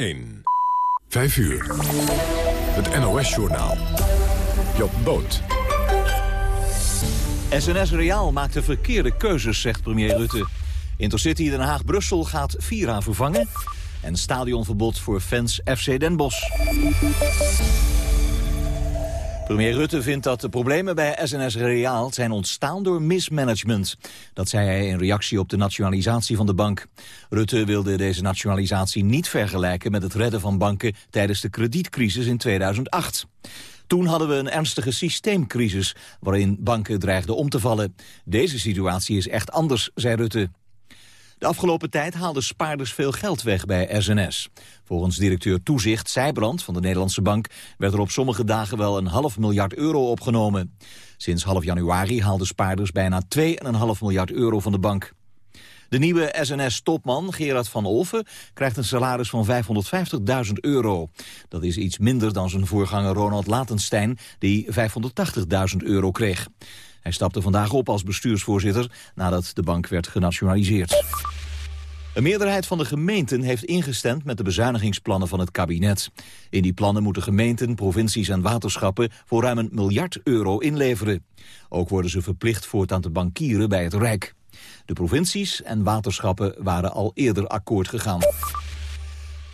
1. 5 uur. Het NOS-journaal. Job Boot. SNS Reaal maakte verkeerde keuzes, zegt premier Rutte. Intercity Den Haag-Brussel gaat Vira vervangen... en stadionverbod voor fans FC Den Bosch. Premier Rutte vindt dat de problemen bij SNS Reaal zijn ontstaan door mismanagement. Dat zei hij in reactie op de nationalisatie van de bank. Rutte wilde deze nationalisatie niet vergelijken met het redden van banken tijdens de kredietcrisis in 2008. Toen hadden we een ernstige systeemcrisis waarin banken dreigden om te vallen. Deze situatie is echt anders, zei Rutte. De afgelopen tijd haalden spaarders veel geld weg bij SNS. Volgens directeur Toezicht Zijbrand van de Nederlandse Bank... werd er op sommige dagen wel een half miljard euro opgenomen. Sinds half januari haalden spaarders bijna 2,5 miljard euro van de bank. De nieuwe SNS-topman, Gerard van Olven, krijgt een salaris van 550.000 euro. Dat is iets minder dan zijn voorganger Ronald Latenstein, die 580.000 euro kreeg. Hij stapte vandaag op als bestuursvoorzitter nadat de bank werd genationaliseerd. Een meerderheid van de gemeenten heeft ingestemd met de bezuinigingsplannen van het kabinet. In die plannen moeten gemeenten, provincies en waterschappen voor ruim een miljard euro inleveren. Ook worden ze verplicht voortaan te bankieren bij het Rijk. De provincies en waterschappen waren al eerder akkoord gegaan.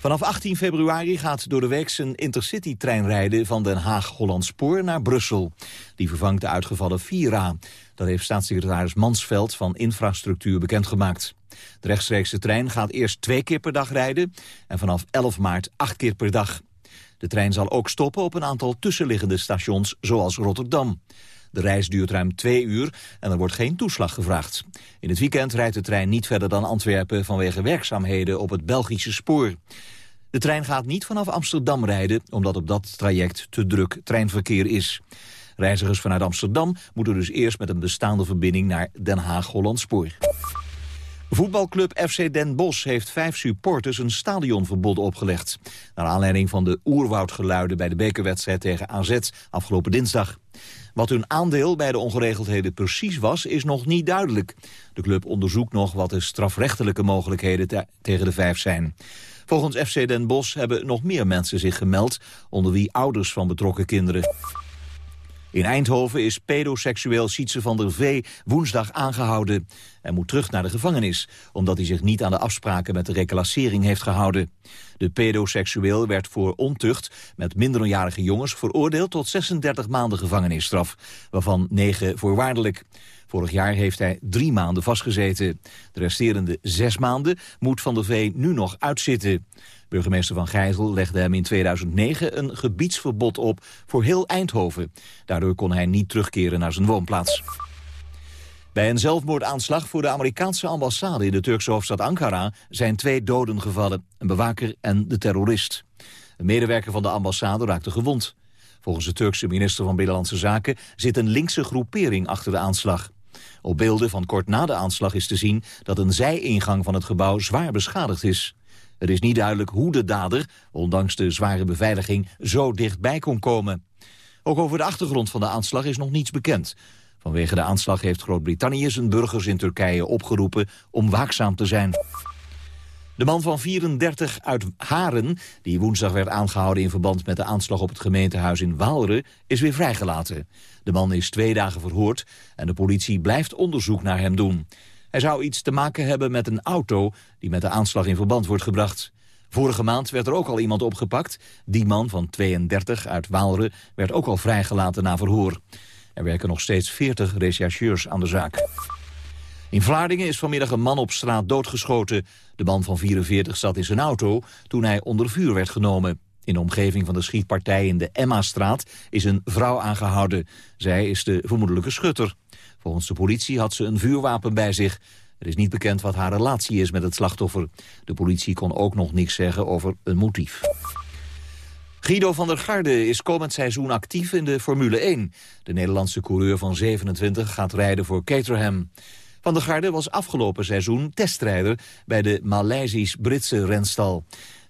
Vanaf 18 februari gaat door de week een intercity-trein rijden van Den Haag-Hollandspoor naar Brussel. Die vervangt de uitgevallen Vira. Dat heeft staatssecretaris Mansveld van Infrastructuur bekendgemaakt. De rechtstreekse trein gaat eerst twee keer per dag rijden en vanaf 11 maart acht keer per dag. De trein zal ook stoppen op een aantal tussenliggende stations zoals Rotterdam. De reis duurt ruim twee uur en er wordt geen toeslag gevraagd. In het weekend rijdt de trein niet verder dan Antwerpen vanwege werkzaamheden op het Belgische spoor. De trein gaat niet vanaf Amsterdam rijden, omdat op dat traject te druk treinverkeer is. Reizigers vanuit Amsterdam moeten dus eerst met een bestaande verbinding naar Den Haag-Hollandspoor. Voetbalclub FC Den Bosch heeft vijf supporters een stadionverbod opgelegd. Naar aanleiding van de oerwoudgeluiden bij de bekerwedstrijd tegen AZ afgelopen dinsdag. Wat hun aandeel bij de ongeregeldheden precies was, is nog niet duidelijk. De club onderzoekt nog wat de strafrechtelijke mogelijkheden tegen de vijf zijn. Volgens FC Den Bosch hebben nog meer mensen zich gemeld... onder wie ouders van betrokken kinderen. In Eindhoven is pedoseksueel Sietse van der Vee woensdag aangehouden. Hij moet terug naar de gevangenis, omdat hij zich niet aan de afspraken met de reclassering heeft gehouden. De pedoseksueel werd voor ontucht met minderjarige jongens veroordeeld tot 36 maanden gevangenisstraf, waarvan 9 voorwaardelijk. Vorig jaar heeft hij drie maanden vastgezeten. De resterende zes maanden moet Van der Vee nu nog uitzitten. Burgemeester Van Gijzel legde hem in 2009 een gebiedsverbod op voor heel Eindhoven. Daardoor kon hij niet terugkeren naar zijn woonplaats. Bij een zelfmoordaanslag voor de Amerikaanse ambassade in de Turkse hoofdstad Ankara zijn twee doden gevallen, een bewaker en de terrorist. Een medewerker van de ambassade raakte gewond. Volgens de Turkse minister van Binnenlandse Zaken zit een linkse groepering achter de aanslag. Op beelden van kort na de aanslag is te zien dat een zijingang van het gebouw zwaar beschadigd is. Het is niet duidelijk hoe de dader, ondanks de zware beveiliging, zo dichtbij kon komen. Ook over de achtergrond van de aanslag is nog niets bekend. Vanwege de aanslag heeft Groot-Brittannië zijn burgers in Turkije opgeroepen om waakzaam te zijn. De man van 34 uit Haren, die woensdag werd aangehouden in verband met de aanslag op het gemeentehuis in Waalre, is weer vrijgelaten. De man is twee dagen verhoord en de politie blijft onderzoek naar hem doen. Hij zou iets te maken hebben met een auto die met de aanslag in verband wordt gebracht. Vorige maand werd er ook al iemand opgepakt. Die man van 32 uit Waalre werd ook al vrijgelaten na verhoor. Er werken nog steeds 40 rechercheurs aan de zaak. In Vlaardingen is vanmiddag een man op straat doodgeschoten. De man van 44 zat in zijn auto toen hij onder vuur werd genomen. In de omgeving van de schietpartij in de Emma-straat is een vrouw aangehouden. Zij is de vermoedelijke schutter. Volgens de politie had ze een vuurwapen bij zich. Er is niet bekend wat haar relatie is met het slachtoffer. De politie kon ook nog niks zeggen over een motief. Guido van der Garde is komend seizoen actief in de Formule 1. De Nederlandse coureur van 27 gaat rijden voor Caterham. Van der Garde was afgelopen seizoen testrijder bij de Maleisisch-Britse renstal.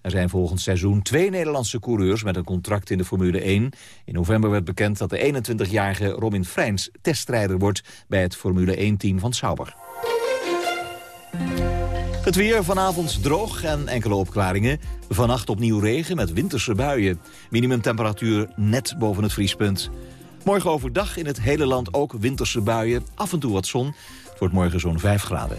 Er zijn volgend seizoen twee Nederlandse coureurs met een contract in de Formule 1. In november werd bekend dat de 21-jarige Robin Freins testrijder wordt bij het Formule 1-team van Sauber. Het weer vanavond droog en enkele opklaringen. Vannacht opnieuw regen met winterse buien. Minimumtemperatuur net boven het vriespunt. Morgen overdag in het hele land ook winterse buien. Af en toe wat zon. Het wordt morgen zo'n 5 graden.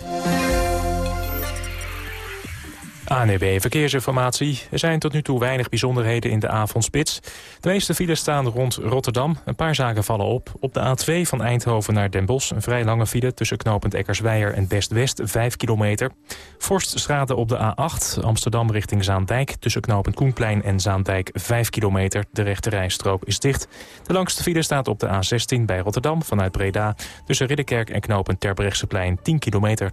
ANEB Verkeersinformatie. Er zijn tot nu toe weinig bijzonderheden in de avondspits. De meeste files staan rond Rotterdam. Een paar zaken vallen op. Op de A2 van Eindhoven naar Den Bosch... een vrij lange file tussen knooppunt Eckersweijer en Best-West, 5 kilometer. Forststraten op de A8, Amsterdam richting Zaandijk... tussen knooppunt Koenplein en Zaandijk, 5 kilometer. De rechte rijstrook is dicht. De langste file staat op de A16 bij Rotterdam vanuit Breda... tussen Ridderkerk en knooppunt Terbrechtseplein, 10 kilometer.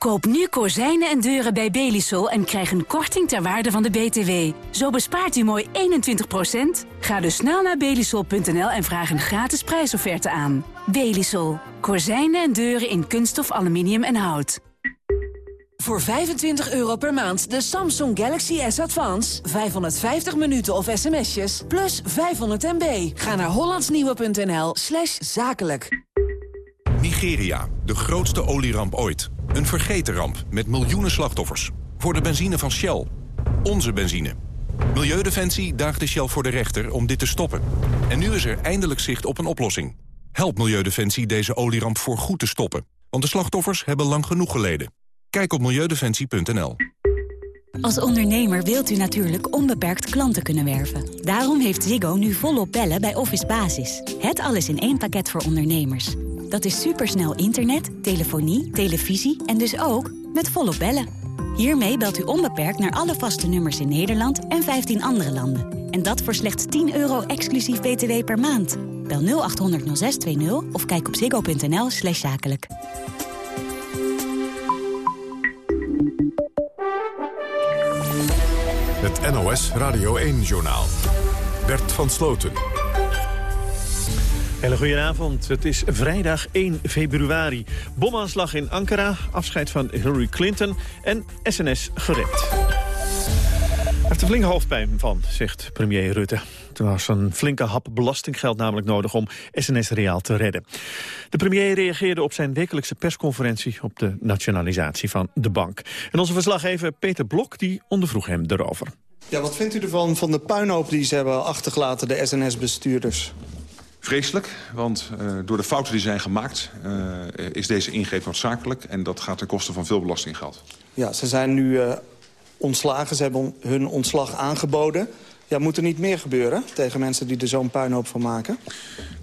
Koop nu kozijnen en deuren bij Belisol en krijg een korting ter waarde van de BTW. Zo bespaart u mooi 21%. Ga dus snel naar belisol.nl en vraag een gratis prijsofferte aan. Belisol. Kozijnen en deuren in kunststof, aluminium en hout. Voor 25 euro per maand de Samsung Galaxy S Advance. 550 minuten of sms'jes, plus 500 MB. Ga naar hollandsnieuwe.nl slash zakelijk. Nigeria, de grootste olieramp ooit. Een vergeten ramp met miljoenen slachtoffers. Voor de benzine van Shell. Onze benzine. Milieudefensie daagde Shell voor de rechter om dit te stoppen. En nu is er eindelijk zicht op een oplossing. Help Milieudefensie deze olieramp voor goed te stoppen. Want de slachtoffers hebben lang genoeg geleden. Kijk op milieudefensie.nl. Als ondernemer wilt u natuurlijk onbeperkt klanten kunnen werven. Daarom heeft Ziggo nu volop bellen bij Office Basis. Het alles in één pakket voor ondernemers. Dat is supersnel internet, telefonie, televisie en dus ook met volop bellen. Hiermee belt u onbeperkt naar alle vaste nummers in Nederland en 15 andere landen. En dat voor slechts 10 euro exclusief btw per maand. Bel 0800 0620 of kijk op ziggo.nl slash zakelijk. Het NOS Radio 1-journaal. Bert van Sloten. Hele goedenavond. Het is vrijdag 1 februari. Bomaanslag in Ankara, afscheid van Hillary Clinton en SNS gered. Hij heeft er flinke hoofdpijn van, zegt premier Rutte. Er was een flinke hap belastinggeld namelijk nodig om SNS Reaal te redden. De premier reageerde op zijn wekelijkse persconferentie op de nationalisatie van de bank. En onze verslaggever Peter Blok die ondervroeg hem erover. Ja, wat vindt u ervan van de puinhoop die ze hebben achtergelaten, de SNS-bestuurders? Vreselijk, want uh, door de fouten die zijn gemaakt uh, is deze ingreep noodzakelijk... en dat gaat ten koste van veel belastinggeld. Ja, ze zijn nu uh, ontslagen, ze hebben hun ontslag aangeboden. Ja, moet er niet meer gebeuren tegen mensen die er zo'n puinhoop van maken?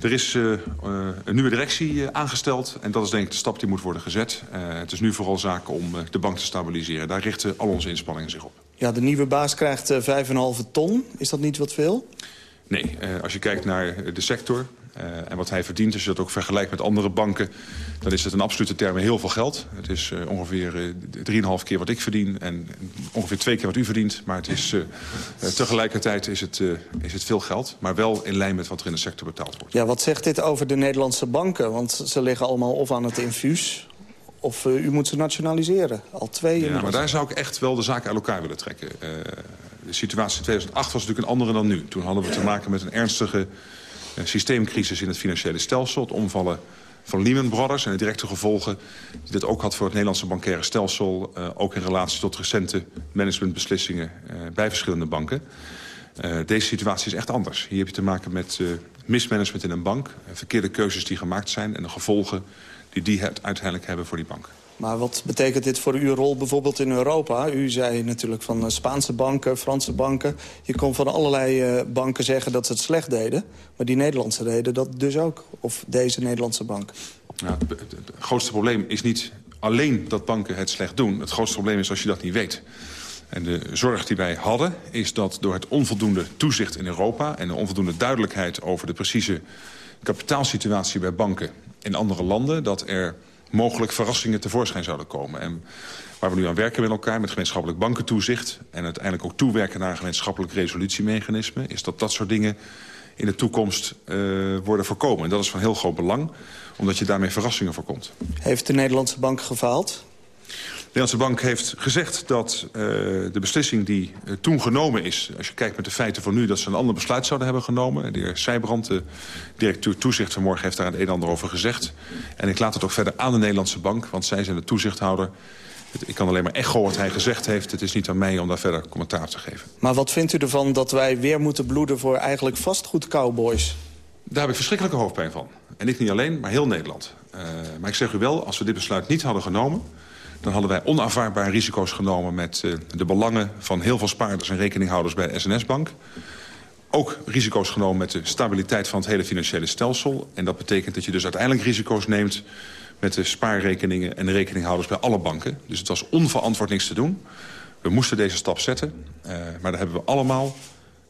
Er is een nieuwe directie aangesteld en dat is denk ik de stap die moet worden gezet. het is nu vooral zaak om de bank te stabiliseren. Daar richten al onze inspanningen zich op. Ja, de nieuwe baas krijgt 5,5 ton. Is dat niet wat veel? Nee, uh, als je kijkt naar de sector uh, en wat hij verdient... als je dat ook vergelijkt met andere banken... dan is het in absolute termen heel veel geld. Het is ongeveer 3,5 keer wat ik verdien en ongeveer twee keer wat u verdient. Maar het is, tegelijkertijd is het, is het veel geld, maar wel in lijn met wat er in de sector betaald wordt. Ja, wat zegt dit over de Nederlandse banken? Want ze liggen allemaal of aan het infuus of uh, u moet ze nationaliseren. Al twee Ja, maar daar zou ik echt wel de zaken uit elkaar willen trekken. Uh, de situatie in 2008 was natuurlijk een andere dan nu. Toen hadden we te maken met een ernstige uh, systeemcrisis in het financiële stelsel. Het omvallen van Lehman Brothers en de directe gevolgen... die dat ook had voor het Nederlandse bankaire stelsel... ook in relatie tot recente managementbeslissingen bij verschillende banken. deze situatie is echt anders. Hier heb je te maken met mismanagement in een bank... verkeerde keuzes die gemaakt zijn en de gevolgen die die het uiteindelijk hebben voor die bank. Maar wat betekent dit voor uw rol bijvoorbeeld in Europa? U zei natuurlijk van Spaanse banken, Franse banken. Je kon van allerlei banken zeggen dat ze het slecht deden. Maar die Nederlandse deden dat dus ook. Of deze Nederlandse bank. Ja, het, het grootste probleem is niet alleen dat banken het slecht doen. Het grootste probleem is als je dat niet weet. En de zorg die wij hadden is dat door het onvoldoende toezicht in Europa... en de onvoldoende duidelijkheid over de precieze kapitaalsituatie bij banken in andere landen... dat er mogelijk verrassingen tevoorschijn zouden komen. En waar we nu aan werken met elkaar, met gemeenschappelijk bankentoezicht... en uiteindelijk ook toewerken naar een gemeenschappelijk resolutiemechanisme... is dat dat soort dingen in de toekomst uh, worden voorkomen. En dat is van heel groot belang, omdat je daarmee verrassingen voorkomt. Heeft de Nederlandse bank gefaald? De Nederlandse Bank heeft gezegd dat uh, de beslissing die uh, toen genomen is... als je kijkt met de feiten van nu, dat ze een ander besluit zouden hebben genomen. De heer Sijbrand, de directeur toezicht vanmorgen, heeft daar het een en ander over gezegd. En ik laat het ook verder aan de Nederlandse Bank, want zij zijn de toezichthouder... Ik kan alleen maar echo wat hij gezegd heeft. Het is niet aan mij om daar verder commentaar op te geven. Maar wat vindt u ervan dat wij weer moeten bloeden voor eigenlijk vastgoed-cowboys? Daar heb ik verschrikkelijke hoofdpijn van. En ik niet alleen, maar heel Nederland. Uh, maar ik zeg u wel, als we dit besluit niet hadden genomen... dan hadden wij onaanvaardbare risico's genomen... met uh, de belangen van heel veel spaarders en rekeninghouders bij SNS-bank. Ook risico's genomen met de stabiliteit van het hele financiële stelsel. En dat betekent dat je dus uiteindelijk risico's neemt met de spaarrekeningen en de rekeninghouders bij alle banken. Dus het was onverantwoord niks te doen. We moesten deze stap zetten, uh, maar daar hebben we allemaal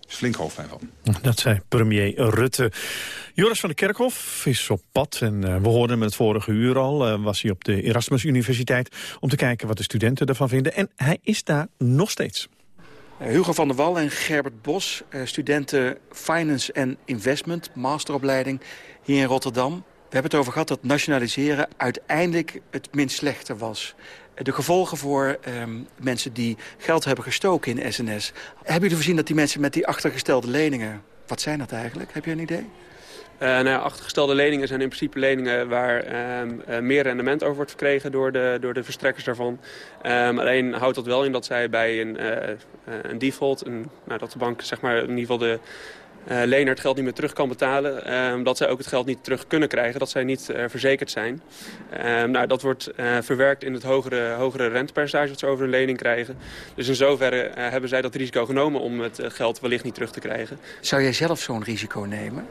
flink hoofdpijn van. Dat zei premier Rutte. Joris van der Kerkhof is op pad en uh, we hoorden hem het vorige uur al. Uh, was hij op de Erasmus Universiteit om te kijken wat de studenten ervan vinden. En hij is daar nog steeds. Hugo van der Wal en Gerbert Bos, studenten Finance en Investment, masteropleiding hier in Rotterdam. We hebben het over gehad dat nationaliseren uiteindelijk het minst slechte was. De gevolgen voor um, mensen die geld hebben gestoken in SNS. Hebben jullie voorzien dat die mensen met die achtergestelde leningen... Wat zijn dat eigenlijk? Heb je een idee? Uh, nou ja, achtergestelde leningen zijn in principe leningen waar um, uh, meer rendement over wordt verkregen door de, door de verstrekkers daarvan. Um, alleen houdt dat wel in dat zij bij een, uh, een default, een, nou, dat de bank zeg maar in ieder geval de lener het geld niet meer terug kan betalen. Uh, dat zij ook het geld niet terug kunnen krijgen. Dat zij niet uh, verzekerd zijn. nou, dat wordt verwerkt in het hogere, hogere rentepercentage dat ze over een lening krijgen. Dus in zoverre hebben zij dat risico genomen om het geld wellicht niet terug te krijgen. Zou jij zelf zo'n risico nemen?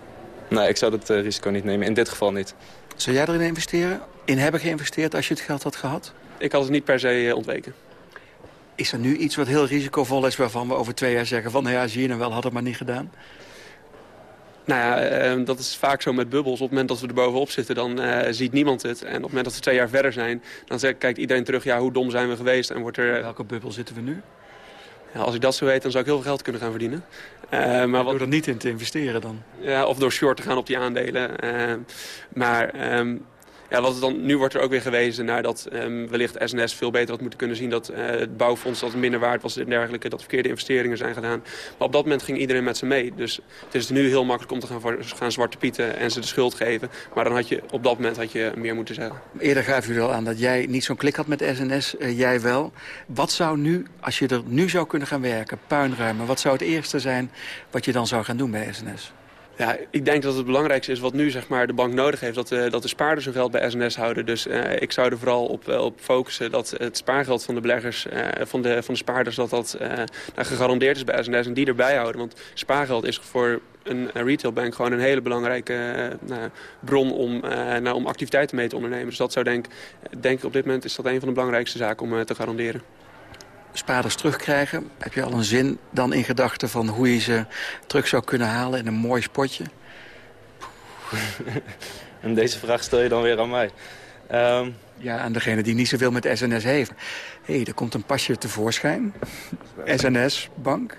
Nee, ik zou dat risico niet nemen. In dit geval niet. Zou jij erin investeren? In hebben geïnvesteerd als je het geld had gehad? Ik had het niet per se ontweken. Is er nu iets wat heel risicovol is waarvan we over twee jaar zeggen van... nou ja, zie je nou wel, had het maar niet gedaan? Nou ja, uh, dat is vaak zo met bubbels. Op het moment dat we er bovenop zitten, dan uh, ziet niemand het. En op het moment dat we twee jaar verder zijn, dan zegt, kijkt iedereen terug... ja, hoe dom zijn we geweest? En wordt er... Welke bubbel zitten we nu? Ja, als ik dat zo weet, dan zou ik heel veel geld kunnen gaan verdienen. Uh, maar wat... Door er niet in te investeren dan? Ja, of door short te gaan op die aandelen. maar... Um, ja, wat dan, nu wordt er ook weer gewezen naar dat um, wellicht SNS veel beter had moeten kunnen zien... dat uh, het bouwfonds dat minder waard was en dergelijke... dat verkeerde investeringen zijn gedaan. Maar op dat moment ging iedereen met ze mee. Dus het is nu heel makkelijk om te gaan, gaan zwarte pieten en ze de schuld geven. Maar dan had je, op dat moment had je meer moeten zeggen. Eerder gaf u al aan dat jij niet zo'n klik had met SNS, uh, jij wel. Wat zou nu, als je er nu zou kunnen gaan werken, puinruimen... wat zou het eerste zijn wat je dan zou gaan doen bij SNS? Ja, ik denk dat het belangrijkste is wat nu zeg maar, de bank nodig heeft. Dat, uh, dat de spaarders hun geld bij SNS houden. Dus uh, ik zou er vooral op, uh, op focussen dat het spaargeld van de beleggers, van, de, van de spaarders, dat dat nou, gegarandeerd is bij SNS en die erbij houden. Want spaargeld is voor een, retailbank gewoon een hele belangrijke nou, bron om, nou, om activiteiten mee te ondernemen. Dus dat zou denk, denk op dit moment is dat een van de belangrijkste zaken om te garanderen spaarders terugkrijgen. Heb je al een zin dan in gedachten van hoe je ze terug zou kunnen halen in een mooi spotje? en deze vraag stel je dan weer aan mij. Um... Ja, aan degene die niet zoveel met SNS heeft. Hé, hey, er komt een pasje tevoorschijn. SNS, bank.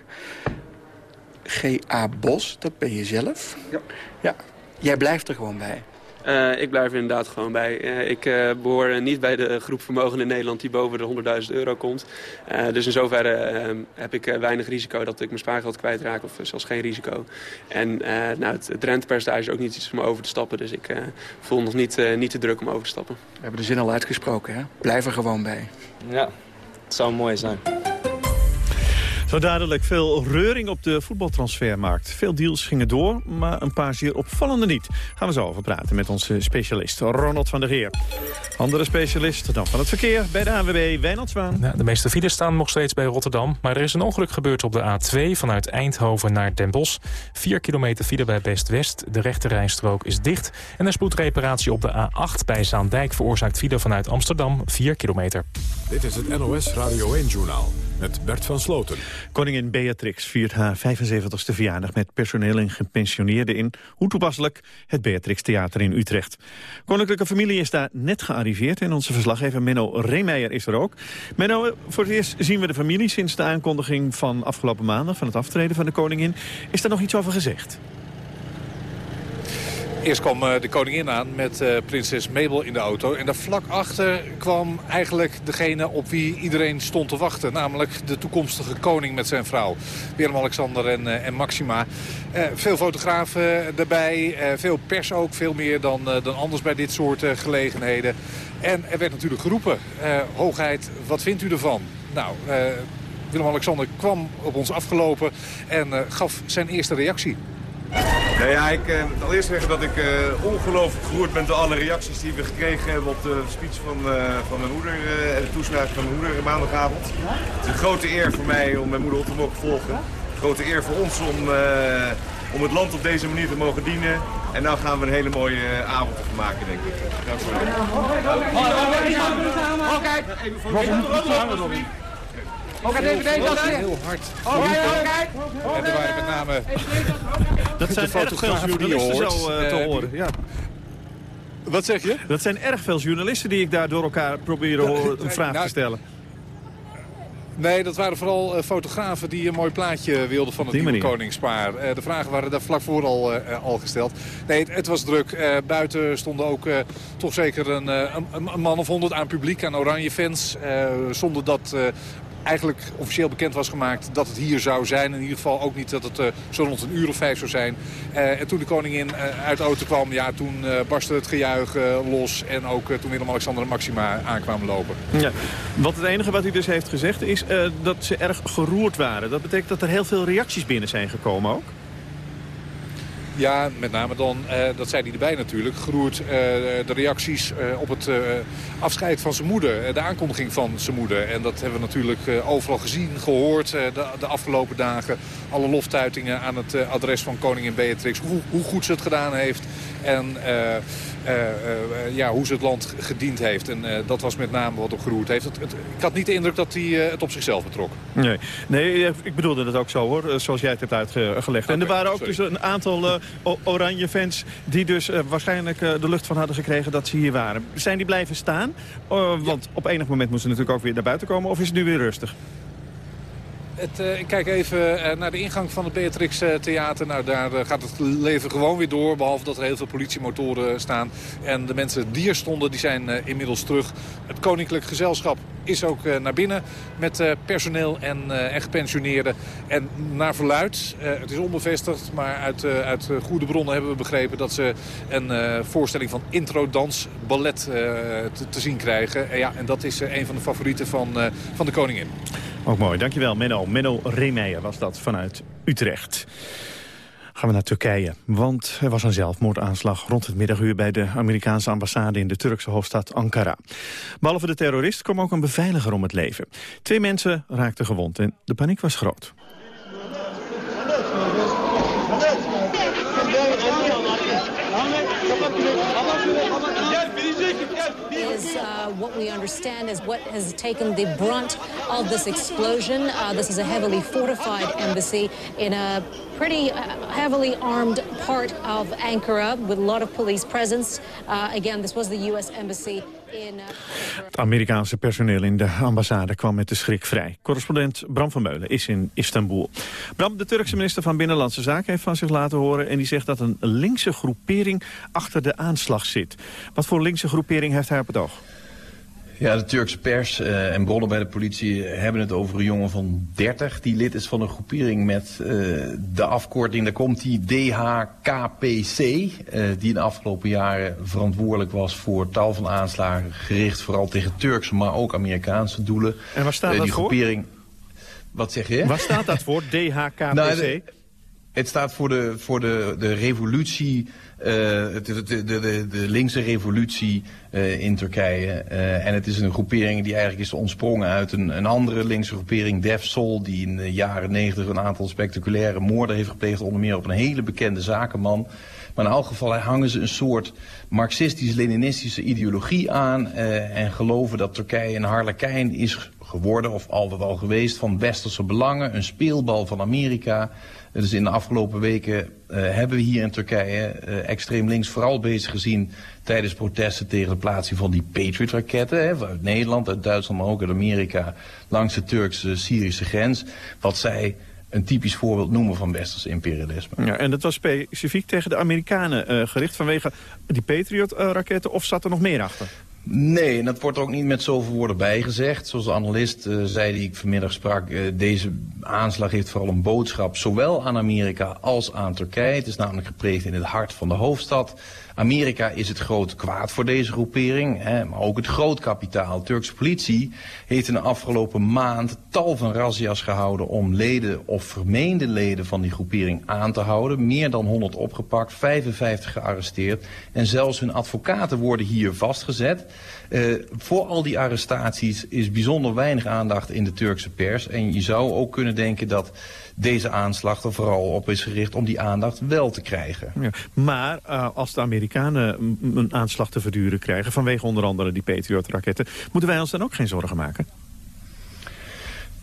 GA Bos, dat ben je zelf. Ja. ja. Jij blijft er gewoon bij. Uh, ik blijf er inderdaad gewoon bij. Uh, ik uh, behoor niet bij de groep vermogen in Nederland die boven de 100.000 euro komt. dus in zoverre heb ik weinig risico dat ik mijn spaargeld kwijtraak of zelfs geen risico. En nou, het, het rentepercentage is ook niet iets om over te stappen. Dus ik voel nog niet, niet te druk om over te stappen. We hebben de zin al uitgesproken, hè? Blijf er gewoon bij. Ja, het zou mooi zijn. Zo dadelijk veel reuring op de voetbaltransfermarkt. Veel deals gingen door, maar een paar zeer opvallende niet. Gaan we zo over praten met onze specialist Ronald van der Geer. Andere specialist dan van het verkeer bij de ANWB, Wijnald Zwaan. Ja, de meeste files staan nog steeds bij Rotterdam. Maar er is een ongeluk gebeurd op de A2 vanuit Eindhoven naar Den Bosch. 4 kilometer file bij Best-West. De rechte rijstrook is dicht. En een spoedreparatie op de A8 bij Zaandijk veroorzaakt file vanuit Amsterdam 4 kilometer. Dit is het NOS Radio 1-journaal met Bert van Sloten. Koningin Beatrix viert haar 75ste verjaardag met personeel en gepensioneerden in, hoe toepasselijk, het Beatrix Theater in Utrecht. Koninklijke familie is daar net gearriveerd en onze verslaggever Menno Reemeijer is er ook. Menno, voor het eerst zien we de familie sinds de aankondiging van afgelopen maandag, van het aftreden van de koningin. Is daar nog iets over gezegd? Eerst kwam eh, de koningin aan met uh, prinses Mabel in de auto. En daar vlak achter kwam eigenlijk degene op wie iedereen stond te wachten. Namelijk de toekomstige koning met zijn vrouw. Willem-Alexander en, uh, en Maxima. veel fotografen erbij, veel pers ook. Veel meer dan, dan anders bij dit soort gelegenheden. En er werd natuurlijk geroepen. hoogheid, wat vindt u ervan? Nou, Willem-Alexander kwam op ons afgelopen en gaf zijn eerste reactie. Nou ja, ik uh, moet allereerst zeggen dat ik uh, ongelooflijk geroerd ben door alle reacties die we gekregen hebben op de speech van, uh, van mijn moeder en de toespraak van mijn moeder maandagavond. Het is een grote eer voor mij om mijn moeder op te mogen volgen. Een grote eer voor ons om, om het land op deze manier te mogen dienen. En nou gaan we een hele mooie avond ervan maken, denk ik. Dank voor het. Ook even deze Heel hard. En er waren met name dat zijn erg veel journalisten zo uh, te uh, horen. Ja. Wat zeg je? Dat zijn erg veel journalisten die ik daar door elkaar proberen een vraag nou, te stellen. Nee, dat waren vooral uh, fotografen die een mooi plaatje wilden van het nieuwe koningspaar. De vragen waren daar vlak voor al, al gesteld. Nee, het, het was druk. buiten stonden ook toch zeker een, een, een, man of honderd aan publiek, aan oranje fans. zonder dat eigenlijk officieel bekend was gemaakt dat het hier zou zijn. In ieder geval ook niet dat het uh, zo rond een uur of vijf zou zijn. Uh, en toen de koningin uh, uit de auto kwam, ja, toen barstte het gejuich los. En ook toen Willem-Alexander en Maxima aankwamen lopen. Ja. Wat het enige wat hij dus heeft gezegd is dat ze erg geroerd waren. Dat betekent dat er heel veel reacties binnen zijn gekomen ook? Ja, met name dan, uh, dat zei hij erbij natuurlijk, geroerd uh, de reacties uh, op het afscheid van zijn moeder. de aankondiging van zijn moeder. En dat hebben we natuurlijk overal gezien, gehoord de, de, afgelopen dagen. Alle loftuitingen aan het adres van koningin Beatrix. Hoe, hoe, goed ze het gedaan heeft. En ja, hoe ze het land gediend heeft. En dat was met name wat op geroerd heeft. Het, het, ik had niet de indruk dat hij het op zichzelf betrok. Nee, nee ik bedoelde het ook zo hoor, zoals jij het hebt uitgelegd. Okay, en er waren ook sorry. dus een aantal oranje fans die dus waarschijnlijk de lucht van hadden gekregen dat ze hier waren. Zijn die blijven staan? Uh, want op enig moment moesten ze natuurlijk ook weer naar buiten komen. Of is het nu weer rustig? Het, uh, ik kijk even uh, naar de ingang van het Beatrix uh, Theater. Nou, daar gaat het leven gewoon weer door. Behalve dat er heel veel politiemotoren staan. En de mensen die er stonden, die zijn inmiddels terug. Het koninklijk gezelschap is ook naar binnen met personeel en, en gepensioneerden. En naar verluid, het is onbevestigd, maar uit, uit goede bronnen hebben we begrepen... dat ze een voorstelling van intro-dans, ballet te, te, zien krijgen. En, ja, en dat is een van de favorieten van, van de koningin. Ook mooi, dankjewel Menno. Menno Reemeijer was dat vanuit Utrecht. Gaan we naar Turkije, want er was een zelfmoordaanslag rond het middaguur bij de Amerikaanse ambassade in de Turkse hoofdstad Ankara. Behalve de terrorist kwam ook een beveiliger om het leven. Twee mensen raakten gewond en de paniek was groot. is uh, what we understand is what has taken the brunt of this explosion. Uh, this is a heavily fortified embassy in a pretty uh, heavily armed part of Ankara with a lot of police presence. Uh, again, this was the U.S. embassy. In, uh, Het Amerikaanse personeel in de ambassade kwam met de schrik vrij. Correspondent Bram van Meulen is in Istanbul. Bram, de Turkse minister van Binnenlandse Zaken heeft van zich laten horen... en die zegt dat een linkse groepering achter de aanslag zit. Wat voor linkse groepering heeft hij op het oog? Ja, de Turkse pers uh, en bronnen bij de politie hebben het over een jongen van 30... die lid is van een groepering met uh, de afkorting, daar komt die DHKPC... Uh, die in de afgelopen jaren verantwoordelijk was voor tal van aanslagen... gericht vooral tegen Turkse, maar ook Amerikaanse doelen. En waar staat dat die voor? Groepering... Wat zeg je? Waar staat dat voor, DHKPC? Nou, de, het staat voor de, voor de, de revolutie... Uh, de, de, de, de, linkse revolutie uh, in Turkije. Uh, en het is een groepering die eigenlijk is ontsprongen uit een, een andere linkse groepering, Defsol, die in de jaren negentig een aantal spectaculaire moorden heeft gepleegd, onder meer op een hele bekende zakenman. Maar in elk geval hangen ze een soort marxistisch-leninistische ideologie aan... En geloven dat Turkije een harlekijn is geworden of altijd al geweest van westerse belangen, een speelbal van Amerika. Dus in de afgelopen weken uh, hebben we hier in Turkije uh, extreem links vooral bezig gezien tijdens protesten tegen de plaatsing van die Patriot-raketten. Uit Nederland, uit Duitsland, maar ook uit Amerika langs de Turkse-Syrische grens. Wat zij een typisch voorbeeld noemen van westers imperialisme. Ja, en dat was specifiek tegen de Amerikanen uh, gericht vanwege die Patriot-raketten of zat er nog meer achter? Nee, en dat wordt er ook niet met zoveel woorden bijgezegd. Zoals de analist uh, zei die ik vanmiddag sprak, uh, deze aanslag heeft vooral een boodschap zowel aan Amerika als aan Turkije. Het is namelijk gepleegd in het hart van de hoofdstad. Amerika is het grote kwaad voor deze groepering, hè, maar ook het grootkapitaal. Turkse politie heeft in de afgelopen maand tal van razzia's gehouden om leden of vermeende leden van die groepering aan te houden. Meer dan 100 opgepakt, 55 gearresteerd en zelfs hun advocaten worden hier vastgezet. Uh, voor al die arrestaties is bijzonder weinig aandacht in de Turkse pers. En je zou ook kunnen denken dat deze aanslag er vooral op is gericht om die aandacht wel te krijgen. Maar uh, als de Amerikanen een aanslag te verduren krijgen... vanwege onder andere die Patriot-raketten... moeten wij ons dan ook geen zorgen maken?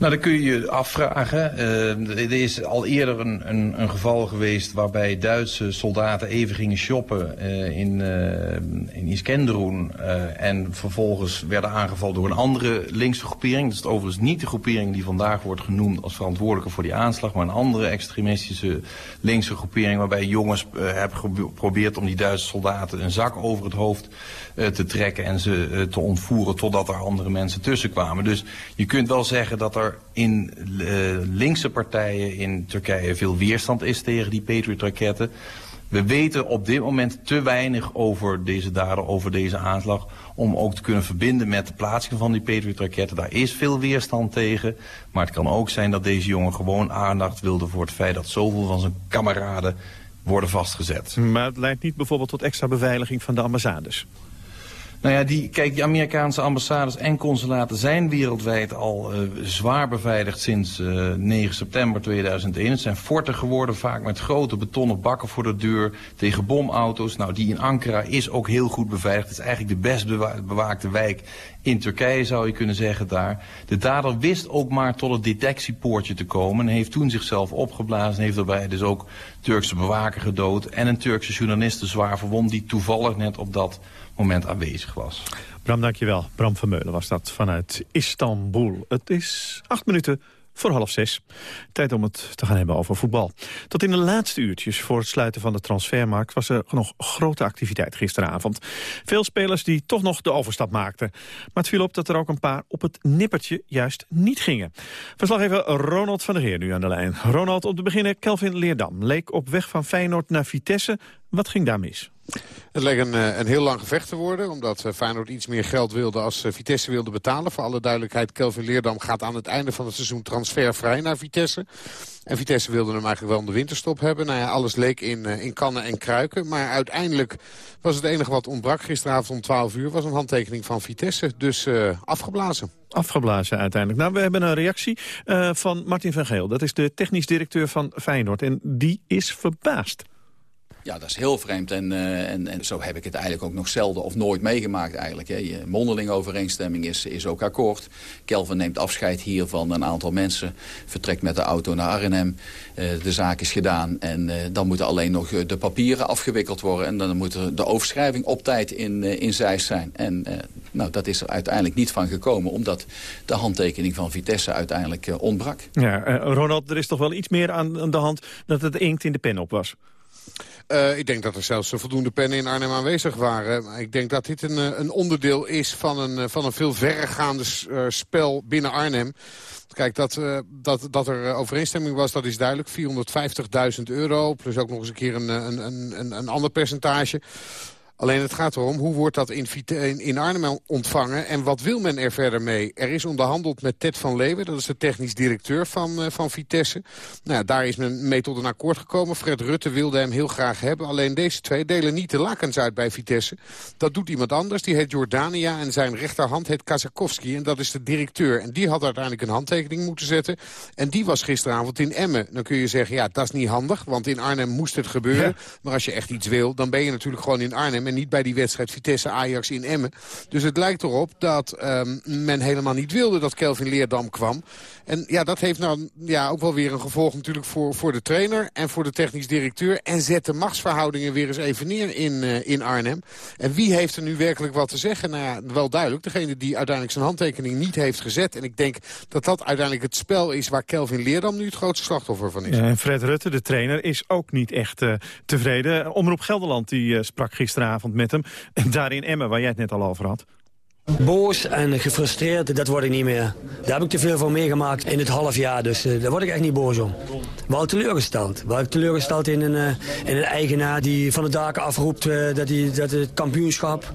Nou, dat kun je je afvragen. Uh, er is al eerder een, een, een, geval geweest waarbij Duitse soldaten even gingen shoppen uh, in, uh, in Iskenderun. en vervolgens werden aangevallen door een andere linkse groepering. Dat is overigens niet de groepering die vandaag wordt genoemd als verantwoordelijke voor die aanslag. Maar een andere extremistische linkse groepering waarbij jongens hebben geprobeerd om die Duitse soldaten een zak over het hoofd te trekken. En ze te ontvoeren totdat er andere mensen tussen kwamen. Dus je kunt wel zeggen dat er in uh, linkse partijen in Turkije veel weerstand is tegen die Patriot-raketten. We weten op dit moment te weinig over deze daden, over deze aanslag... om ook te kunnen verbinden met de plaatsing van die Patriot-raketten. Daar is veel weerstand tegen. Maar het kan ook zijn dat deze jongen gewoon aandacht wilde... voor het feit dat zoveel van zijn kameraden worden vastgezet. Maar het leidt niet bijvoorbeeld tot extra beveiliging van de ambassades? Nou ja, die, kijk, die Amerikaanse ambassades en consulaten zijn wereldwijd al uh, zwaar beveiligd sinds uh, eh, 9 september 2001. Het zijn forten geworden, vaak met grote betonnen bakken voor de deur tegen bomauto's. Nou, die in Ankara is ook heel goed beveiligd. Het is eigenlijk de best bewaakte wijk in Turkije, zou je kunnen zeggen daar. De dader wist ook maar tot het detectiepoortje te komen en heeft toen zichzelf opgeblazen. En heeft daarbij dus ook Turkse bewaker gedood en een Turkse journaliste zwaar verwond die toevallig net op dat moment aanwezig was. Bram, dankjewel. Bram Vermeulen was dat vanuit Istanbul. Het is acht minuten voor half zes. Tijd om het te gaan hebben over voetbal. Tot in de laatste uurtjes voor het sluiten van de transfermarkt... was er nog grote activiteit gisteravond. Veel spelers die toch nog de overstap maakten. Maar het viel op dat er ook een paar op het nippertje juist niet gingen. Verslaggever Ronald van der Heer nu aan de lijn. Ronald, om te beginnen, Kelvin Leerdam leek op weg van Feyenoord naar Vitesse. Wat ging daar mis? Het leek een, eh, een heel lang gevecht te worden. Omdat eh, Feyenoord iets meer geld wilde als eh, Vitesse wilde betalen. Voor alle duidelijkheid, Kelvin Leerdam gaat aan het einde van het seizoen transfervrij naar Vitesse. En Vitesse wilde hem eigenlijk wel in de winterstop hebben. Nou ja, alles leek in, in kannen en kruiken. Maar uiteindelijk was het enige wat ontbrak gisteravond om 12 uur... was een handtekening van Vitesse. Dus uh, afgeblazen. Afgeblazen uiteindelijk. Nou, we hebben een reactie uh, van Martin van Geel. Dat is de technisch directeur van Feyenoord. En die is verbaasd. Ja, dat is heel vreemd. En, uh, en, en zo heb ik het eigenlijk ook nog zelden of nooit meegemaakt eigenlijk. Hè. Je mondeling overeenstemming is, is ook akkoord. Kelvin neemt afscheid hier van een aantal mensen. Vertrekt met de auto naar Arnhem. Uh, de zaak is gedaan. En uh, dan moeten alleen nog de papieren afgewikkeld worden. En dan moet de overschrijving op tijd in, in Zeist zijn. En nou, dat is er uiteindelijk niet van gekomen. Omdat de handtekening van Vitesse uiteindelijk ontbrak. Ja, Ronald, er is toch wel iets meer aan de hand... dat het inkt in de pen op was? Uh, ik denk dat er zelfs voldoende pennen in Arnhem aanwezig waren. Ik denk dat dit een, eh, een onderdeel is van een, eh, van een veel verregaande spel binnen Arnhem. Kijk, dat, dat, dat er overeenstemming was, dat is duidelijk. 450.000 euro, plus ook nog eens een keer een, een, een, een ander percentage. Alleen het gaat erom, hoe wordt dat in, in, Arnhem ontvangen... en wat wil men er verder mee? Er is onderhandeld met Ted van Leeuwen, dat is de technisch directeur van, van Vitesse. Nou, daar is men mee tot een akkoord gekomen. Fred Rutte wilde hem heel graag hebben. Alleen deze twee delen niet de lakens uit bij Vitesse. Dat doet iemand anders, die heet Jordania en zijn rechterhand heet Kazakowski. En dat is de directeur. En die had uiteindelijk een handtekening moeten zetten. En die was gisteravond in Emmen. Dan kun je zeggen, ja, dat is niet handig, want in Arnhem moest het gebeuren. Maar als je echt iets wil, dan ben je natuurlijk gewoon in Arnhem... niet bij die wedstrijd Vitesse-Ajax in Emmen. Dus het lijkt erop dat um, men helemaal niet wilde dat Kelvin Leerdam kwam. En ja, dat heeft nou ja, ook wel weer een gevolg natuurlijk voor, voor de trainer... en voor de technisch directeur. En zet de machtsverhoudingen weer eens even neer in, uh, in Arnhem. En wie heeft er nu werkelijk wat te zeggen? Nou wel duidelijk. Degene die uiteindelijk zijn handtekening niet heeft gezet. En ik denk dat dat uiteindelijk het spel is waar Kelvin Leerdam nu het grootste slachtoffer van is. En Fred Rutte, de trainer, is ook niet echt uh, tevreden. Omroep Gelderland die, uh, sprak gisteravond met hem. En daar in Emmen, waar jij het net al over had. Boos en gefrustreerd, dat word ik niet meer. Daar heb ik te veel van meegemaakt in het half jaar, dus uh, daar word ik echt niet boos om. Wel teleurgesteld. Wel teleurgesteld in een, uh, in een eigenaar die van de daken afroept uh, dat, die, dat het kampioenschap...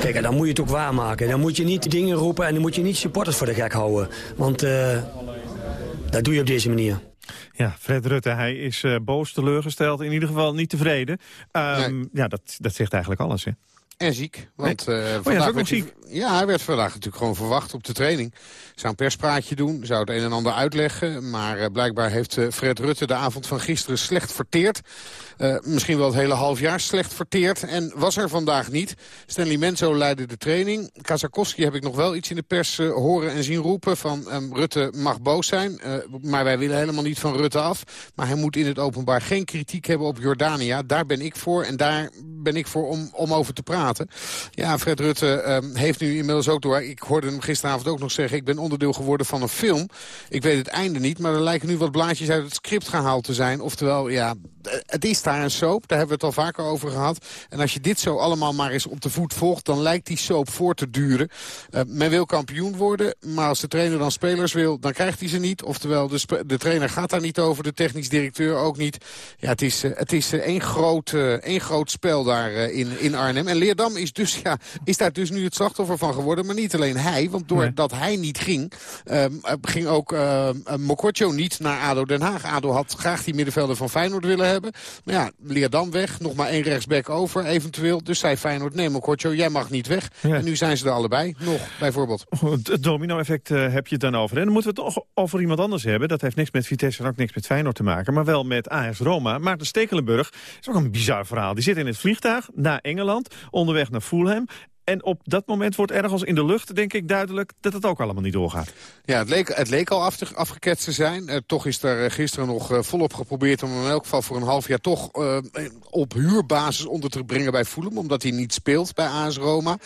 Kijk, dan moet je het ook waarmaken. Dan moet je niet dingen roepen en dan moet je niet supporters voor de gek houden. Want dat doe je op deze manier. Ja, Fred Rutte, hij is boos, teleurgesteld, in ieder geval niet tevreden. Um, nee. Ja, dat, dat zegt eigenlijk alles, hè? En ziek. Want uh, oh, ja, werd ziek. Hij, ja, hij werd vandaag natuurlijk gewoon verwacht op de training. Zou een perspraatje doen, zou het een en ander uitleggen. Maar uh, blijkbaar heeft uh, Fred Rutte de avond van gisteren slecht verteerd. misschien wel het hele half jaar slecht verteerd. En was er vandaag niet. Stanley Menzo leidde de training. Kazakowski heb ik nog wel iets in de pers horen en zien roepen. Van um, Rutte mag boos zijn. maar wij willen helemaal niet van Rutte af. Maar hij moet in het openbaar geen kritiek hebben op Jordania. Daar ben ik voor en daar ben ik voor om, om over te praten. Ja, Fred Rutte um, heeft nu inmiddels ook door... Ik hoorde hem gisteravond ook nog zeggen... ik ben onderdeel geworden van een film. Ik weet het einde niet, maar er lijken nu wat blaadjes uit het script gehaald te zijn. Oftewel, ja, het is daar een soap. Daar hebben we het al vaker over gehad. En als je dit zo allemaal maar eens op de voet volgt... dan lijkt die soap voor te duren. Uh, men wil kampioen worden, maar als de trainer dan spelers wil... dan krijgt hij ze niet. Oftewel, de, de trainer gaat daar niet over. De technisch directeur ook niet. Ja, het is, uh, het is één, groot, één groot spel daar in, in Arnhem. En Leerdam is, dus, ja, is daar dus nu het slachtoffer van geworden. Maar niet alleen hij, want doordat nee. hij niet ging... Um, ging ook uh, Mokotjo niet naar ADO Den Haag. ADO had graag die middenvelder van Feyenoord willen hebben. Maar ja, Leerdam weg, nog maar één rechtsback over eventueel. Dus zei Feyenoord, nee Mokotjo, jij mag niet weg. Ja. En nu zijn ze er allebei, nog bijvoorbeeld. Het domino-effect uh, heb je het dan over. En dan moeten we het toch over iemand anders hebben. Dat heeft niks met Vitesse en ook niks met Feyenoord te maken. Maar wel met AS Roma. Maarten Stekelenburg is ook een bizar verhaal. Die zit in het vliegtuig naar Engeland, onderweg naar Fulham. En op dat moment wordt ergens in de lucht, denk ik, duidelijk dat het ook allemaal niet doorgaat. Ja, het leek, het leek al te, afgeketst te zijn. Uh, toch is er gisteren nog uh, volop geprobeerd om hem in elk geval voor een half jaar toch op huurbasis onder te brengen bij Fulham. Omdat hij niet speelt bij AS Roma.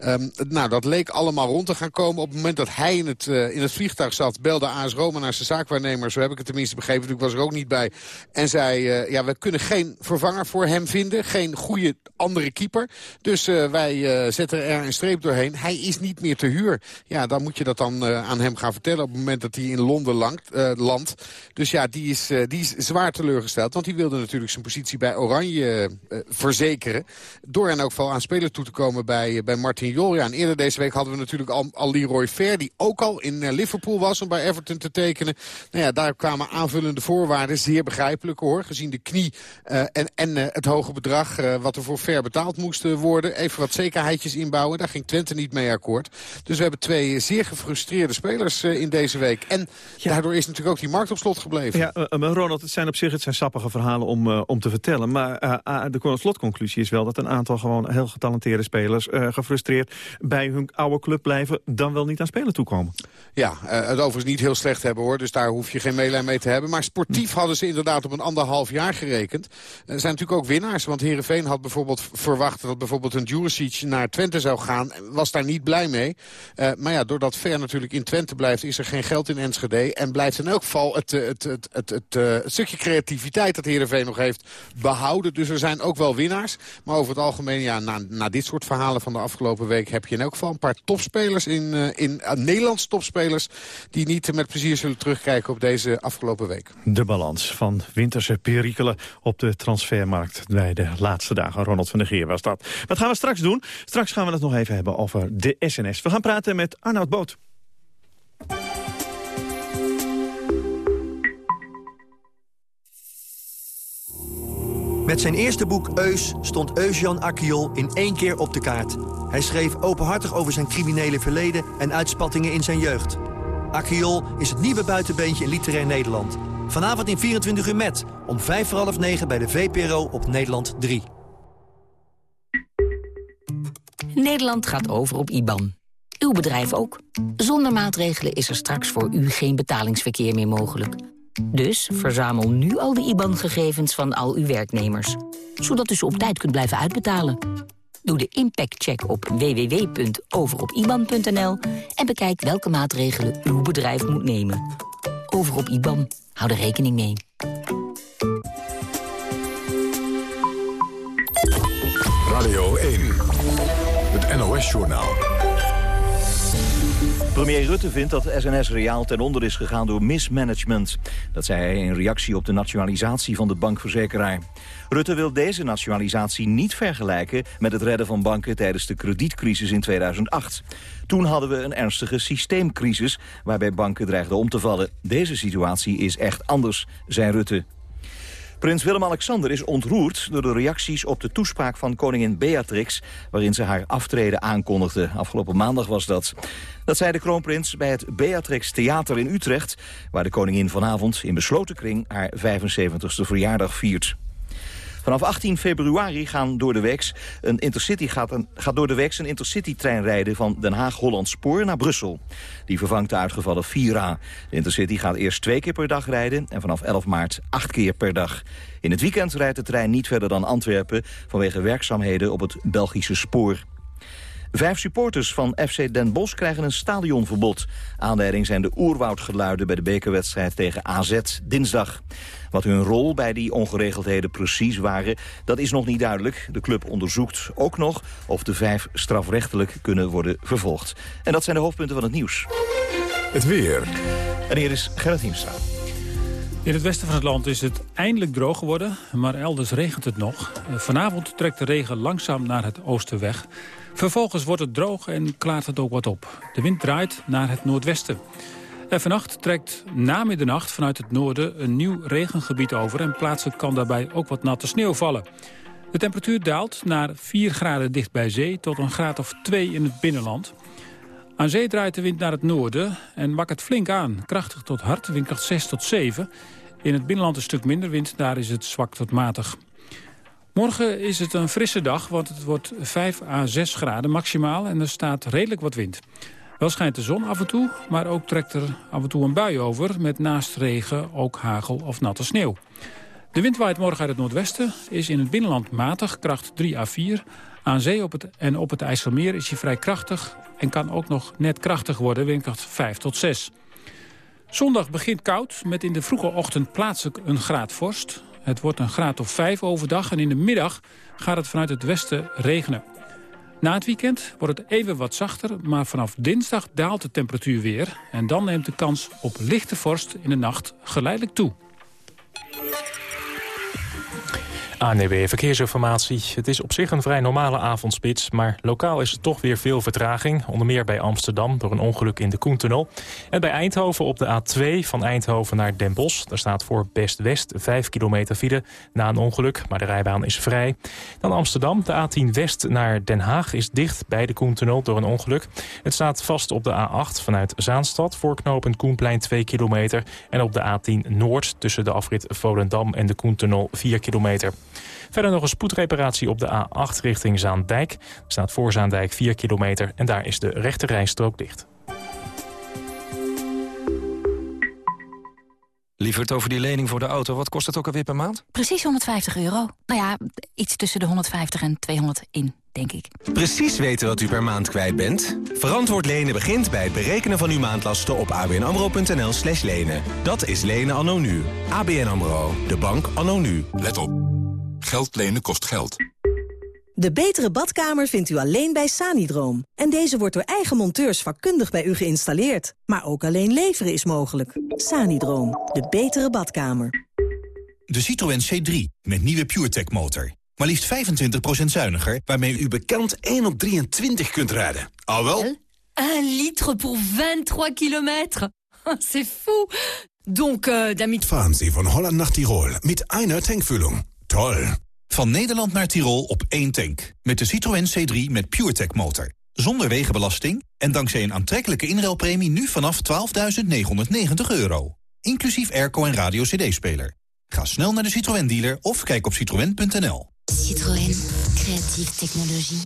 Um, nou, dat leek allemaal rond te gaan komen. Op het moment dat hij in het, in het vliegtuig zat, belde AS Roma naar zijn zaakwaarnemer. Zo heb ik het tenminste begrepen, ik was er ook niet bij. En zei, ja, we kunnen geen vervanger voor hem vinden. Geen goede andere keeper. Dus wij zetten er een streep doorheen. Hij is niet meer te huur. Ja, dan moet je dat dan uh, aan hem gaan vertellen op het moment dat hij in Londen langt, uh, landt. Dus ja, die is, uh, die is zwaar teleurgesteld. Want die wilde natuurlijk zijn positie bij Oranje verzekeren. Door in elk geval aan speler toe te komen bij, bij Martin en eerder deze week hadden we natuurlijk al, al Leroy Fair... die ook al in Liverpool was om bij Everton te tekenen. Nou ja, daar kwamen aanvullende voorwaarden. Zeer begrijpelijk hoor, gezien de knie en, en het hoge bedrag... wat er voor Fair betaald moest worden. Even wat zekerheidjes inbouwen. Daar ging Twente niet mee akkoord. Dus we hebben twee zeer gefrustreerde spelers uh, in deze week. En ja. daardoor is natuurlijk ook die markt op slot gebleven. Ja, uh, Ronald, het zijn op zich het zijn sappige verhalen om, uh, om te vertellen. Maar de slotconclusie is wel dat een aantal gewoon heel getalenteerde spelers... gefrustreerd bij hun oude club blijven, dan wel niet aan spelen toekomen. Ja, het overigens niet heel slecht hebben hoor. Dus daar hoef je geen meelijn mee te hebben. Maar sportief hm. hadden ze inderdaad op een anderhalf jaar gerekend. Er zijn natuurlijk ook winnaars. Want Heerenveen had bijvoorbeeld verwacht dat bijvoorbeeld een Juricic naar Twente Zou gaan. Was daar niet blij mee. Uh, maar ja, doordat Ver natuurlijk in Twente blijft... is er geen geld in Enschede. En blijft in elk geval het, het, het, het, het, het stukje creativiteit dat Heerenveen nog heeft behouden. Dus er zijn ook wel winnaars. Maar over het algemeen, ja, na, na dit soort verhalen van de afgelopen week... heb je in elk geval een paar topspelers in, in uh, Nederlands topspelers... die niet met plezier zullen terugkijken op deze afgelopen week. De balans van winterse perikelen op de transfermarkt bij de laatste dagen. Ronald van der Geer was dat. Wat gaan we straks doen? Straks gaan we het nog even hebben over de SNS. We gaan praten met Arnoud Boot. Met zijn eerste boek Eus stond Eus-Jan Akkiol in één keer op de kaart. Hij schreef openhartig over zijn criminele verleden en uitspattingen in zijn jeugd. Akkiol is het nieuwe buitenbeentje in literair Nederland. Vanavond in 24 uur met, om vijf voor half negen bij de VPRO op Nederland 3. Nederland gaat over op IBAN. Uw bedrijf ook. Zonder maatregelen is er straks voor u geen betalingsverkeer meer mogelijk. Dus verzamel nu al de IBAN-gegevens van al uw werknemers. Zodat u ze op tijd kunt blijven uitbetalen. Doe de impactcheck op www.overopiban.nl en bekijk welke maatregelen uw bedrijf moet nemen. Over op IBAN. Hou er rekening mee. Radio 1. NOS-journaal. Premier Rutte vindt dat SNS Reaal ten onder is gegaan door mismanagement. Dat zei hij in reactie op de nationalisatie van de bankverzekeraar. Rutte wil deze nationalisatie niet vergelijken met het redden van banken tijdens de kredietcrisis in 2008. Toen hadden we een ernstige systeemcrisis waarbij banken dreigden om te vallen. Deze situatie is echt anders, zei Rutte. Prins Willem-Alexander is ontroerd door de reacties op de toespraak van koningin Beatrix... waarin ze haar aftreden aankondigde. Afgelopen maandag was dat. Dat zei de kroonprins bij het Beatrix Theater in Utrecht... waar de koningin vanavond in besloten kring haar 75ste verjaardag viert. Vanaf 18 februari gaan door de weeks een intercity gaat, een, gaat door de weeks een intercity-trein rijden van Den Haag-Holland Spoor naar Brussel. Die vervangt de uitgevallen Vira. De intercity gaat eerst twee keer per dag rijden en vanaf 11 maart acht keer per dag. In het weekend rijdt de trein niet verder dan Antwerpen vanwege werkzaamheden op het Belgische spoor. Vijf supporters van FC Den Bosch krijgen een stadionverbod. Aanleiding zijn de oerwoudgeluiden bij de bekerwedstrijd tegen AZ dinsdag. Wat hun rol bij die ongeregeldheden precies waren, dat is nog niet duidelijk. De club onderzoekt ook nog of de vijf strafrechtelijk kunnen worden vervolgd. En dat zijn de hoofdpunten van het nieuws. Het weer. En hier is Gerrit Hiemstra. In het westen van het land is het eindelijk droog geworden, maar elders regent het nog. Vanavond trekt de regen langzaam naar het oosten weg. Vervolgens wordt het droog en klaart het ook wat op. De wind draait naar het noordwesten. En vannacht trekt na middernacht vanuit het noorden een nieuw regengebied over... en plaatselijk kan daarbij ook wat natte sneeuw vallen. De temperatuur daalt naar 4 graden dicht bij zee... tot een graad of 2 in het binnenland. Aan zee draait de wind naar het noorden en wakkert flink aan. Krachtig tot hard, windkracht 6 tot 7. In het binnenland een stuk minder wind, daar is het zwak tot matig. Morgen is het een frisse dag, want het wordt 5 à 6 graden maximaal... en er staat redelijk wat wind. Wel schijnt de zon af en toe, maar ook trekt er af en toe een bui over... met naast regen ook hagel of natte sneeuw. De wind waait morgen uit het noordwesten, is in het binnenland matig, kracht 3 à 4. Aan zee op het, en op het IJsselmeer is hij vrij krachtig... en kan ook nog net krachtig worden, windkracht 5 tot 6. Zondag begint koud, met in de vroege ochtend plaatselijk een graad vorst. Het wordt een graad of 5 overdag en in de middag gaat het vanuit het westen regenen. Na het weekend wordt het even wat zachter, maar vanaf dinsdag daalt de temperatuur weer. En dan neemt de kans op lichte vorst in de nacht geleidelijk toe. ANWB Verkeersinformatie. Het is op zich een vrij normale avondspits... maar lokaal is er toch weer veel vertraging. Onder meer bij Amsterdam door een ongeluk in de Koentunnel. En bij Eindhoven op de A2 van Eindhoven naar Den Bosch. Daar staat voor Best-West 5 kilometer file na een ongeluk... maar de rijbaan is vrij. Dan Amsterdam, de A10 West naar Den Haag is dicht bij de Koentunnel door een ongeluk. Het staat vast op de A8 vanuit Zaanstad... voor knooppunt Koenplein 2 kilometer... en op de A10 Noord tussen de afrit Volendam en de Koentunnel 4 kilometer. Verder nog een spoedreparatie op de A8 richting Zaandijk. Er staat voor Zaandijk 4 kilometer en daar is de rechte rijstrook dicht. Lieverd, over die lening voor de auto, wat kost het ook alweer per maand? Precies 150 euro. Nou ja, iets tussen de 150 en 200 in, denk ik. Precies weten wat u per maand kwijt bent? Verantwoord lenen begint bij het berekenen van uw maandlasten op abnamro.nl slash lenen. Dat is lenen anno nu. ABN AMRO, de bank anno nu. Let op. Geld lenen kost geld. De betere badkamer vindt u alleen bij Sanidroom. En deze wordt door eigen monteurs vakkundig bij u geïnstalleerd. Maar ook alleen leveren is mogelijk. Sanidroom, de betere badkamer. De Citroën C3 met nieuwe PureTech motor. Maar liefst 25% zuiniger, waarmee u bekend 1 op 23 kunt rijden. Al wel? 1 litre voor 23 kilometer. C'est fou. Donc, uh, damit... Fahren Sie von Holland nach Tirol mit einer Tankfüllung. Toll. Van Nederland naar Tirol op één tank. Met de Citroën C3 met PureTech motor. Zonder wegenbelasting en dankzij een aantrekkelijke inruilpremie nu vanaf 12.990 euro. Inclusief airco en radio cd-speler. Ga snel naar de Citroën dealer of kijk op citroën.nl. Citroën. Creatieve technologie.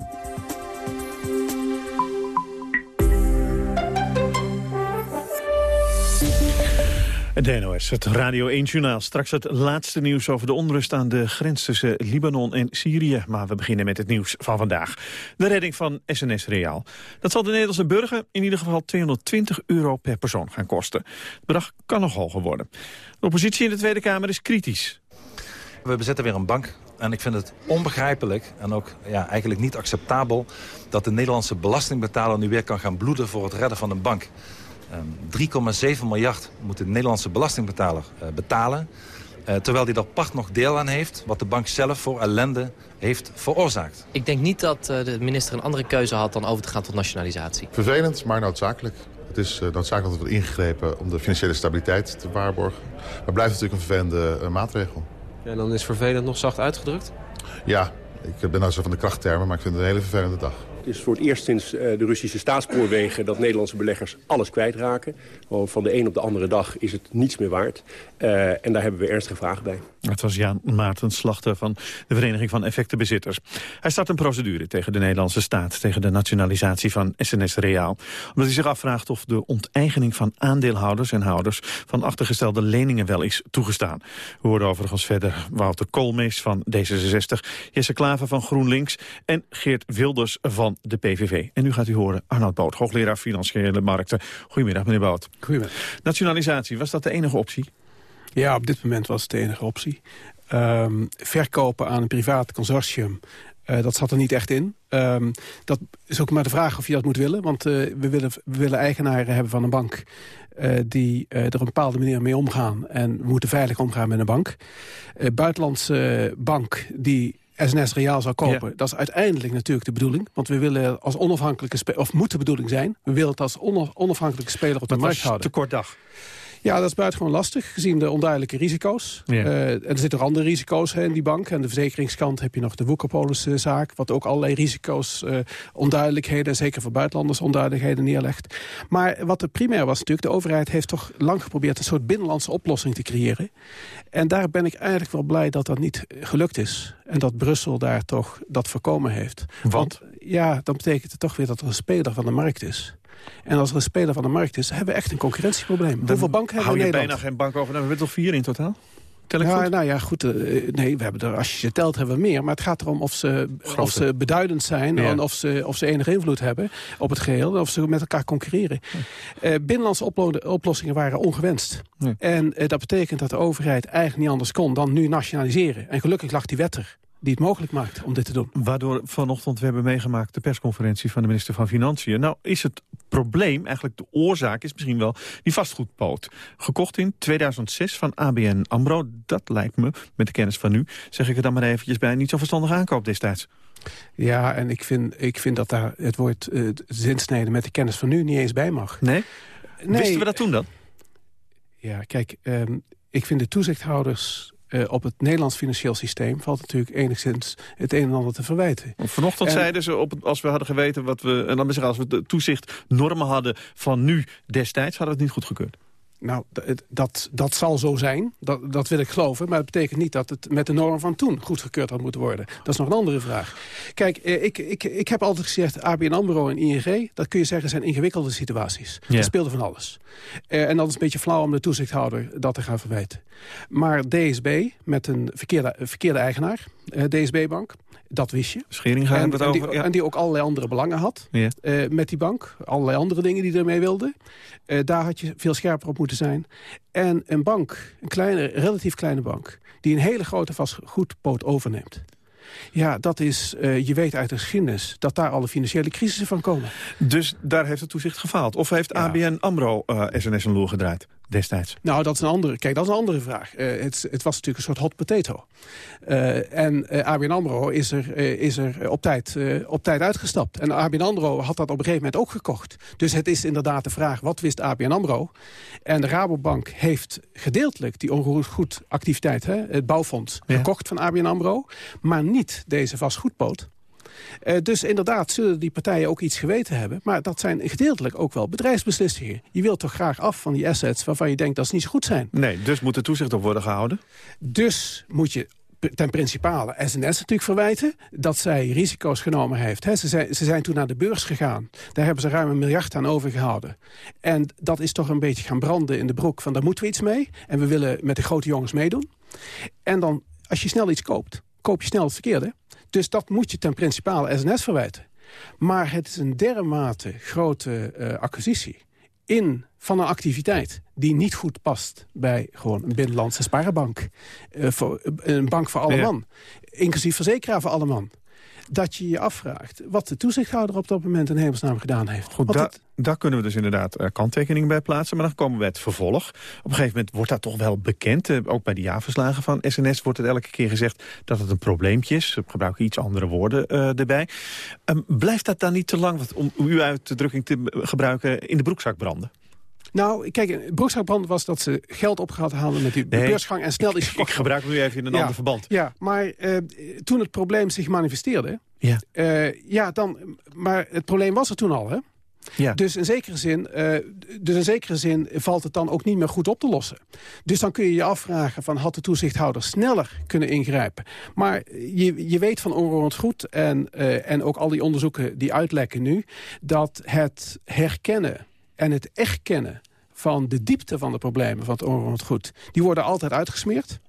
Het NOS, het Radio 1-journaal. Straks het laatste nieuws over de onrust aan de grens tussen Libanon en Syrië. Maar we beginnen met het nieuws van vandaag. De redding van SNS Reaal. Dat zal de Nederlandse burger in ieder geval 220 euro per persoon gaan kosten. Het bedrag kan nog hoger worden. De oppositie in de Tweede Kamer is kritisch. We bezetten weer een bank. En ik vind het onbegrijpelijk en ook ja, eigenlijk niet acceptabel... dat de Nederlandse belastingbetaler nu weer kan gaan bloeden voor het redden van een bank. 3,7 miljard moet de Nederlandse belastingbetaler uh, betalen. Uh, terwijl hij daar part nog deel aan heeft... wat de bank zelf voor ellende heeft veroorzaakt. Ik denk niet dat uh, de minister een andere keuze had dan over te gaan tot nationalisatie. Vervelend, maar noodzakelijk. Het is noodzakelijk dat er wordt ingegrepen om de financiële stabiliteit te waarborgen. Maar blijft natuurlijk een vervelende maatregel. Ja, en dan is vervelend nog zacht uitgedrukt? Ja, ik ben nou zo van de krachttermen, maar ik vind het een hele vervelende dag. Is voor het eerst sinds de Russische staatsspoorwegen dat Nederlandse beleggers alles kwijtraken. Van de een op de andere dag is het niets meer waard. Uh, en daar hebben we ernstige vragen bij. Het was Jan Maarten Slachter van de Vereniging van Effectenbezitters. Hij start een procedure tegen de Nederlandse staat... tegen de nationalisatie van SNS Reaal. Omdat hij zich afvraagt of de onteigening van aandeelhouders en houders... van achtergestelde leningen wel is toegestaan. We horen overigens verder Wouter Koolmees van D66... Jesse Klaver van GroenLinks en Geert Wilders van de PVV. En nu gaat u horen Arnoud Boot, hoogleraar Financiële Markten. Goedemiddag, meneer Boot. Goedemiddag. Nationalisatie, was dat de enige optie? Ja, op dit moment was het de enige optie. Um, verkopen aan een privaat consortium, uh, dat zat er niet echt in. Um, dat is ook maar de vraag of je dat moet willen. Want uh, we, willen, we willen eigenaren hebben van een bank... Uh, die er op een bepaalde manier mee omgaan. En we moeten veilig omgaan met een bank. buitenlandse bank die SNS Reaal zou kopen. Ja. Dat is uiteindelijk natuurlijk de bedoeling. Want we willen als onafhankelijke speler, of moet de bedoeling zijn... we willen het als onafhankelijke speler op de dat markt houden. te kort dag. Ja, dat is buitengewoon lastig, gezien de onduidelijke risico's. Ja. Uh, en er zitten ook andere risico's hè, in die bank. Aan de verzekeringskant heb je nog de Woekerpolis-zaak... wat ook allerlei risico's, uh, onduidelijkheden... en zeker voor buitenlanders onduidelijkheden neerlegt. Maar wat er primair was natuurlijk... de overheid heeft toch lang geprobeerd... een soort binnenlandse oplossing te creëren. En daar ben ik eigenlijk wel blij dat dat niet gelukt is. En dat Brussel daar toch dat voorkomen heeft. Want? Want ja, dan betekent het toch weer dat er een speler van de markt is. En als er een speler van de markt is, hebben we echt een concurrentieprobleem. Dan Hoeveel banken hebben we in Nederland? Bijna geen bank over. Nou, we hebben toch vier in totaal? Tel ik ja, goed? nou ja, goed. Uh, nee, we hebben er, als je ze telt hebben we meer. Maar het gaat erom of ze, of ze beduidend zijn... Ja. en of ze, of ze enige invloed hebben op het geheel... of ze met elkaar concurreren. Uh, binnenlandse oplossingen waren ongewenst. Ja. En uh, dat betekent dat de overheid eigenlijk niet anders kon... dan nu nationaliseren. En gelukkig lag die wet er die het mogelijk maakt om dit te doen. Waardoor vanochtend we hebben meegemaakt de persconferentie van de minister van Financiën. Nou is het probleem, eigenlijk de oorzaak, is misschien wel die vastgoedpoot. Gekocht in 2006 van ABN AMRO. Dat lijkt me, met de kennis van nu, zeg ik er dan maar eventjes bij, niet zo verstandig aankoop destijds. Ja, en ik vind, ik vind dat daar het woord uh, zinsnede met de kennis van nu niet eens bij mag. Nee? nee Wisten we dat toen dan? Ja, kijk, um, ik vind de toezichthouders uh, op het Nederlands financieel systeem... valt natuurlijk enigszins het een en ander te verwijten. Vanochtend en, zeiden ze, op als we hadden geweten wat we... en dan zeggen als we de toezicht normen hadden van nu destijds... hadden we het niet goedgekeurd. Nou, dat, dat zal zo zijn. Dat, dat wil ik geloven. Maar dat betekent niet dat het met de norm van toen goedgekeurd had moeten worden. Dat is nog een andere vraag. Kijk, eh, ik, ik, ik heb altijd gezegd... ABN AMRO en ING, dat kun je zeggen, zijn ingewikkelde situaties. Ja. Er speelde van alles. Eh, en dat is een beetje flauw om de toezichthouder dat te gaan verwijten. Maar DSB, met een verkeerde, verkeerde eigenaar, eh, DSB-bank... Dat wist je. Schering en, het over. Die, En die ook allerlei andere belangen had ja. uh, met die bank. Allerlei andere dingen die ermee wilde. Uh, daar had je veel scherper op moeten zijn. En een bank, een kleine, relatief kleine bank... die een hele grote vastgoedpoot overneemt. Ja, dat is, uh, je weet uit de geschiedenis dat daar alle financiële crisissen van komen. Dus daar heeft het toezicht gefaald? Of heeft ja. ABN AMRO SNS een loer gedraaid? Destijds? Nou, dat is een andere, kijk, dat is een andere vraag. Uh, het, het, was natuurlijk een soort hot potato. Uh, en uh, ABN AMRO is er, is er op, tijd, op tijd uitgestapt. En ABN AMRO had dat op een gegeven moment ook gekocht. Dus het is inderdaad de vraag, wat wist ABN AMRO? En de Rabobank heeft gedeeltelijk die onroerend activiteit, hè, het bouwfonds, ja. gekocht van ABN AMRO. Maar niet deze vastgoedpoot. Uh, dus inderdaad zullen die partijen ook iets geweten hebben. Maar dat zijn gedeeltelijk ook wel bedrijfsbeslissingen. Je wilt toch graag af van die assets waarvan je denkt dat ze niet zo goed zijn. Nee, dus moet er toezicht op worden gehouden? Dus moet je ten principale SNS natuurlijk verwijten... dat zij risico's genomen heeft. ze, zijn, ze zijn toen naar de beurs gegaan. Daar hebben ze ruim een miljard aan overgehouden. En dat is toch een beetje gaan branden in de broek van... daar moeten we iets mee. En we willen met de grote jongens meedoen. En dan, als je snel iets koopt, koop je snel het verkeerde. Dus dat moet je ten principale SNS verwijten. Maar het is een dermate grote uh, acquisitie in van een activiteit die niet goed past bij gewoon een binnenlandse spaarbank. Uh, voor, een bank voor alle ja. man. Inclusief verzekeraar voor alle man dat je je afvraagt wat de toezichthouder op dat moment in hemelsnaam gedaan heeft. Goed, da het... daar kunnen we dus inderdaad uh, kanttekeningen bij plaatsen. Maar dan komen we het vervolg. Op een gegeven moment wordt dat toch wel bekend. Uh, ook bij de jaarverslagen van SNS wordt het elke keer gezegd dat het een probleempje is. Ze gebruiken iets andere woorden uh, erbij. Um, blijft dat dan niet te lang, wat, om uw uitdrukking te gebruiken, in de broekzak branden? Nou, kijk, broekzakbrand was dat ze geld opgehaald hadden met die nee, beursgang en snel is. Ik gebruik het nu even in een ja, ander verband. Ja, maar uh, toen het probleem zich manifesteerde... Ja. Uh, ja, dan, maar het probleem was er toen al, hè? Ja. Dus, in zekere zin, uh, dus in zekere zin valt het dan ook niet meer goed op te lossen. Dus dan kun je je afvragen van had de toezichthouder sneller kunnen ingrijpen. Maar je, je weet van onroerend goed en, uh, en ook al die onderzoeken die uitlekken nu... dat het herkennen en het erkennen van de diepte van de problemen van het onroerend goed... die worden altijd uitgesmeerd.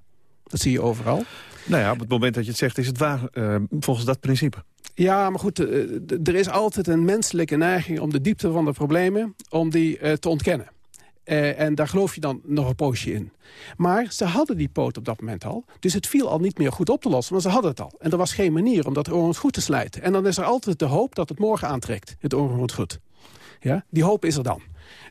Dat zie je overal. Nou ja, op het moment dat je het zegt is het waar, uh, volgens dat principe. Ja, maar goed, uh, er is altijd een menselijke neiging om de diepte van de problemen... om die uh, te ontkennen. En daar geloof je dan nog een poosje in. Maar ze hadden die poot op dat moment al. Dus het viel al niet meer goed op te lossen, maar ze hadden het al. En er was geen manier om dat onroerend goed te slijten. En dan is er altijd de hoop dat het morgen aantrekt, het onroerend goed. Ja? Die hoop is er dan.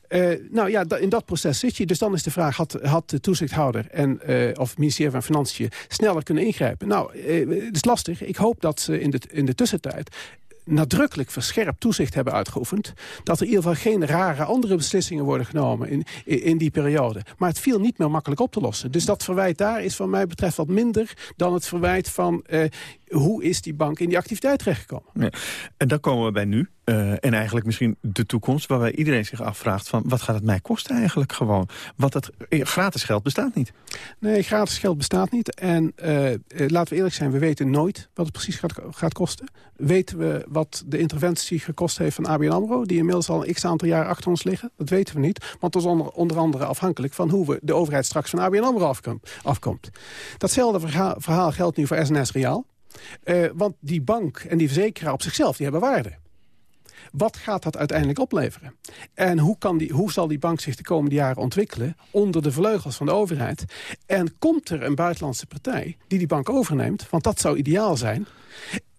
Uh, nou ja, in dat proces zit je. Dus dan is de vraag, had, had de toezichthouder en, uh, of het ministerie van Financiën sneller kunnen ingrijpen? Nou, uh, het is lastig. Ik hoop dat ze in de, in de tussentijd nadrukkelijk verscherpt toezicht hebben uitgeoefend... dat er in ieder geval geen rare andere beslissingen worden genomen in, in, die periode. Maar het viel niet meer makkelijk op te lossen. Dus dat verwijt daar is van mij betreft wat minder... dan het verwijt van hoe is die bank in die activiteit terechtgekomen. Ja. En dan komen we bij nu. Uh, en eigenlijk misschien de toekomst waarbij iedereen zich afvraagt... van wat gaat het mij kosten eigenlijk gewoon? Want het gratis geld bestaat niet. Nee, gratis geld bestaat niet. En uh, laten we eerlijk zijn, we weten nooit wat het precies gaat, gaat kosten. Weten we wat de interventie gekost heeft van ABN AMRO... die inmiddels al een x-aantal jaar achter ons liggen? Dat weten we niet. Want dat is onder, onder andere afhankelijk van hoe we de overheid straks van ABN AMRO afkomt. afkomt. Datzelfde verhaal, verhaal geldt nu voor SNS Reaal. Uh, want die bank en die verzekeraar op zichzelf, die hebben waarde. Wat gaat dat uiteindelijk opleveren? En hoe, kan die, hoe zal die bank zich de komende jaren ontwikkelen... onder de vleugels van de overheid? En komt er een buitenlandse partij die die bank overneemt? Want dat zou ideaal zijn.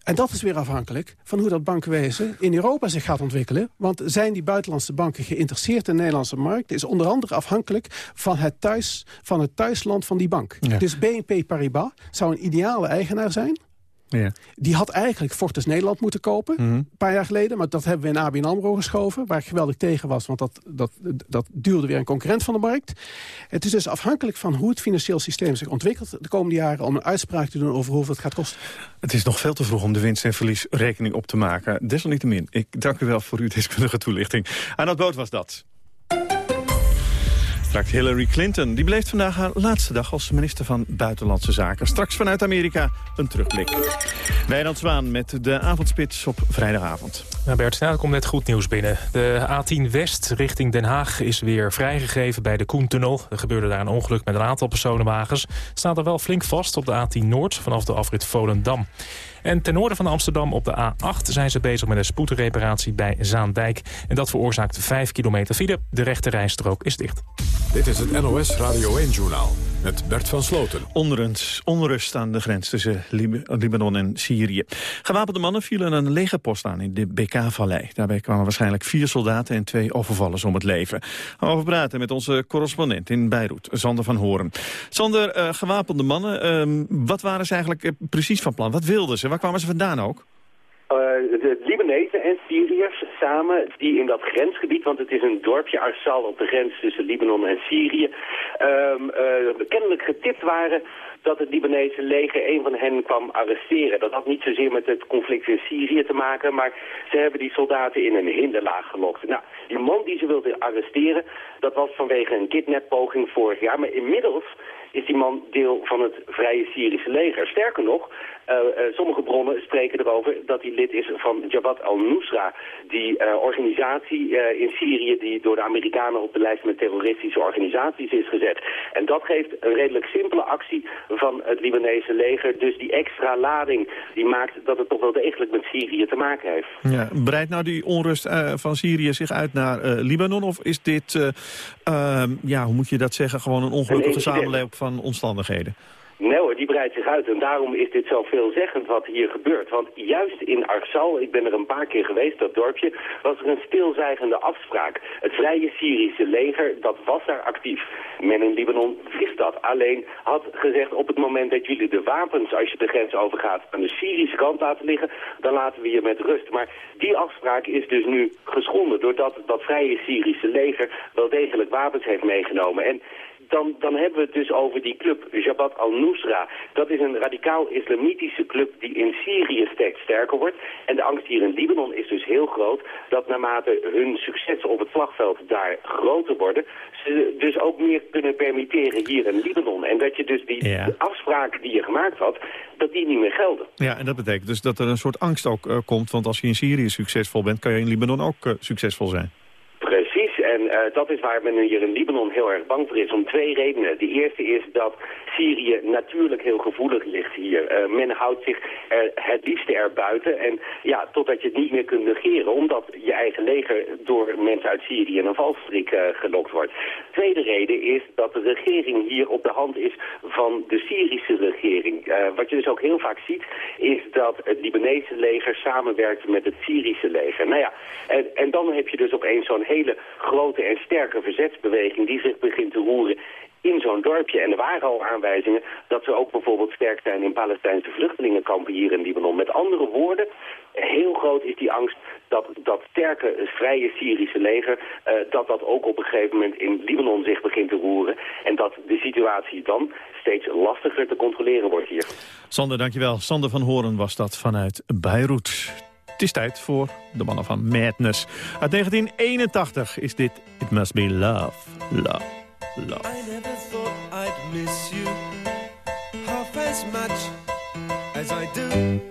En dat is weer afhankelijk van hoe dat bankenwezen in Europa zich gaat ontwikkelen. Want zijn die buitenlandse banken geïnteresseerd in de Nederlandse markt... is onder andere afhankelijk van het, thuis, van het thuisland van die bank. Ja. Dus BNP Paribas zou een ideale eigenaar zijn... Ja. Die had eigenlijk Fortis Nederland moeten kopen, mm -hmm. een paar jaar geleden. Maar dat hebben we in ABN AMRO geschoven, waar ik geweldig tegen was. Want dat, dat, dat duurde weer een concurrent van de markt. Het is dus afhankelijk van hoe het financieel systeem zich ontwikkelt... de komende jaren om een uitspraak te doen over hoeveel het gaat kosten. Het is nog veel te vroeg om de winst- en verliesrekening op te maken. Desalniettemin, ik dank u wel voor uw deskundige toelichting. Aan dat boot was dat. Straks Hillary Clinton. Die beleeft vandaag haar laatste dag als minister van Buitenlandse Zaken. Straks vanuit Amerika een terugblik. Wijnand Zwaan met de avondspits op vrijdagavond. Ja, Bert, nou, er komt net goed nieuws binnen. De A10 West richting Den Haag is weer vrijgegeven bij de Koentunnel. Er gebeurde daar een ongeluk met een aantal personenwagens. Staat er wel flink vast op de A10 Noord vanaf de afrit Volendam. En ten noorden van Amsterdam op de A8 zijn ze bezig met een spoedreparatie bij Zaandijk. En dat veroorzaakt 5 kilometer file. De rechte rijstrook is dicht. Dit is het NOS Radio 1-journaal met Bert van Sloten. Onrust, onrust aan de grens tussen Libanon en Syrië. Gewapende mannen vielen een legerpost aan in de BK-vallei. Daarbij kwamen waarschijnlijk vier soldaten en twee overvallers om het leven. Over praten met onze correspondent in Beirut, Sander van Horen. Sander, uh, gewapende mannen, uh, wat waren ze eigenlijk uh, precies van plan? Wat wilden ze? Waar kwamen ze vandaan ook? Uh, de Libanezen en Syriërs samen, die in dat grensgebied, want het is een dorpje Arsal op de grens tussen Libanon en Syrië, um, kennelijk getipt waren dat het Libanese leger een van hen kwam arresteren. Dat had niet zozeer met het conflict in Syrië te maken, maar ze hebben die soldaten in een hinderlaag gelokt. Nou, die man die ze wilden arresteren, dat was vanwege een kidnappoging vorig jaar, maar inmiddels is die man deel van het Vrije Syrische leger. Sterker nog, sommige bronnen spreken erover dat hij lid is van Jabhat al-Nusra. Die uh, organisatie in Syrië die door de Amerikanen op de lijst met terroristische organisaties is gezet. En dat geeft een redelijk simpele actie van het Libanese leger. Dus die extra lading die maakt dat het toch wel degelijk met Syrië te maken heeft. Ja, breidt nou die onrust van Syrië zich uit naar Libanon? Of is dit, ehm, ja, hoe moet je dat zeggen, gewoon een ongelukkige samenleving van omstandigheden? Nee hoor, die breidt zich uit. En daarom is dit zo veelzeggend wat hier gebeurt. Want juist in Arsal, ik ben er een paar keer geweest, dat dorpje, was er een stilzijgende afspraak. Het Vrije Syrische leger, dat was daar actief. Men in Libanon wist dat. Alleen had gezegd, op het moment dat jullie de wapens, als je de grens overgaat, aan de Syrische kant laten liggen, dan laten we je met rust. Maar die afspraak is dus nu geschonden, doordat dat Vrije Syrische leger wel degelijk wapens heeft meegenomen. En dan, dan hebben we het dus over die club Jabhat al-Nusra. Dat is een radicaal-islamitische club die in Syrië steeds sterker wordt. En de angst hier in Libanon is dus heel groot dat naarmate hun successen op het slagveld daar groter worden, ze dus ook meer kunnen permitteren hier in Libanon. En dat je dus die ja. afspraken die je gemaakt had, dat die niet meer gelden. Ja, en dat betekent dus dat er een soort angst ook uh, komt. Want als je in Syrië succesvol bent, kan je in Libanon ook uh, succesvol zijn. En uh, dat is waar men hier in Libanon heel erg bang voor is, om twee redenen. De eerste is dat Syrië natuurlijk heel gevoelig ligt hier. Uh, men houdt zich er het liefste erbuiten. En ja, totdat je het niet meer kunt negeren, omdat je eigen leger door mensen uit Syrië in een valstrik uh, gelokt wordt. Tweede reden is dat de regering hier op de hand is van de Syrische regering. wat je dus ook heel vaak ziet, is dat het Libanese leger samenwerkt met het Syrische leger. Nou ja, en, en dan heb je dus opeens zo'n hele grote en sterke verzetsbeweging die zich begint te roeren in zo'n dorpje. En er waren al aanwijzingen dat ze ook bijvoorbeeld sterk zijn in Palestijnse vluchtelingenkampen hier in Libanon. Met andere woorden, heel groot is die angst dat dat sterke, vrije Syrische leger... Uh, dat dat ook op een gegeven moment in Libanon zich begint te roeren. En dat de situatie dan steeds lastiger te controleren wordt hier. Sander, dankjewel. Sander van Horen was dat vanuit Beirut. Het is tijd voor de mannen van Madness. Uit 1981 is dit It Must Be Love, Love, Love. I never thought I'd miss you half as much as I do.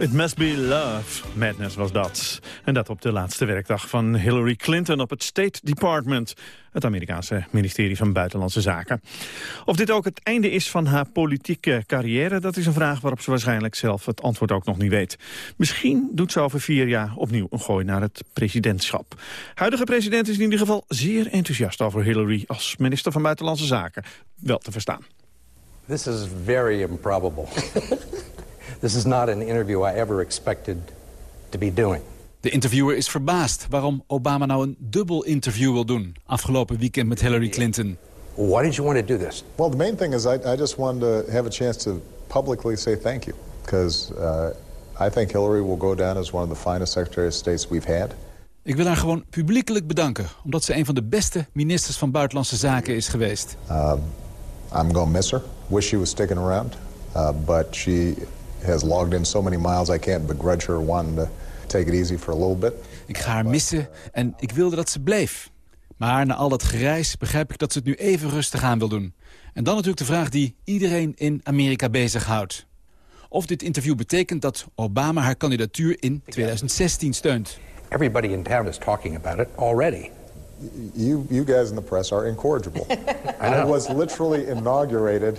It must be love. Madness was dat. En dat op de laatste werkdag van Hillary Clinton op het State Department. Het Amerikaanse ministerie van Buitenlandse Zaken. Of dit ook het einde is van haar politieke carrière... dat is een vraag waarop ze waarschijnlijk zelf het antwoord ook nog niet weet. Misschien doet ze over vier jaar opnieuw een gooi naar het presidentschap. Huidige president is in ieder geval zeer enthousiast over Hillary... als minister van Buitenlandse Zaken. Wel te verstaan. This is very improbable. this is not an interview I ever expected to be doing. De interviewer is verbaasd waarom Obama nou een dubbel interview wil doen... afgelopen weekend met Hillary Clinton. Why did you want to do this? Well, the main thing is I, I just wanted to have a chance to publicly say thank you. Because uh, I think Hillary will go down as one of the finest Secretary of States we've had. Ik wil haar gewoon publiekelijk bedanken... omdat ze een van de beste ministers van Buitenlandse Zaken is geweest. Um, I'm going to miss her. Wish she was sticking around. Uh, but she has logged in so many miles I can't begrudge her wanting to take it easy for a little bit. Ik ga haar missen en ik wilde dat ze bleef. Maar na al dat gereis begrijp ik dat ze het nu even rustig aan wil doen. En dan natuurlijk de vraag die iedereen in Amerika bezighoudt. Of dit interview betekent dat Obama haar kandidatuur in 2016 steunt. Everybody in town is talking about it already. You, you guys in the press are incorrigible. I I was literally inaugurated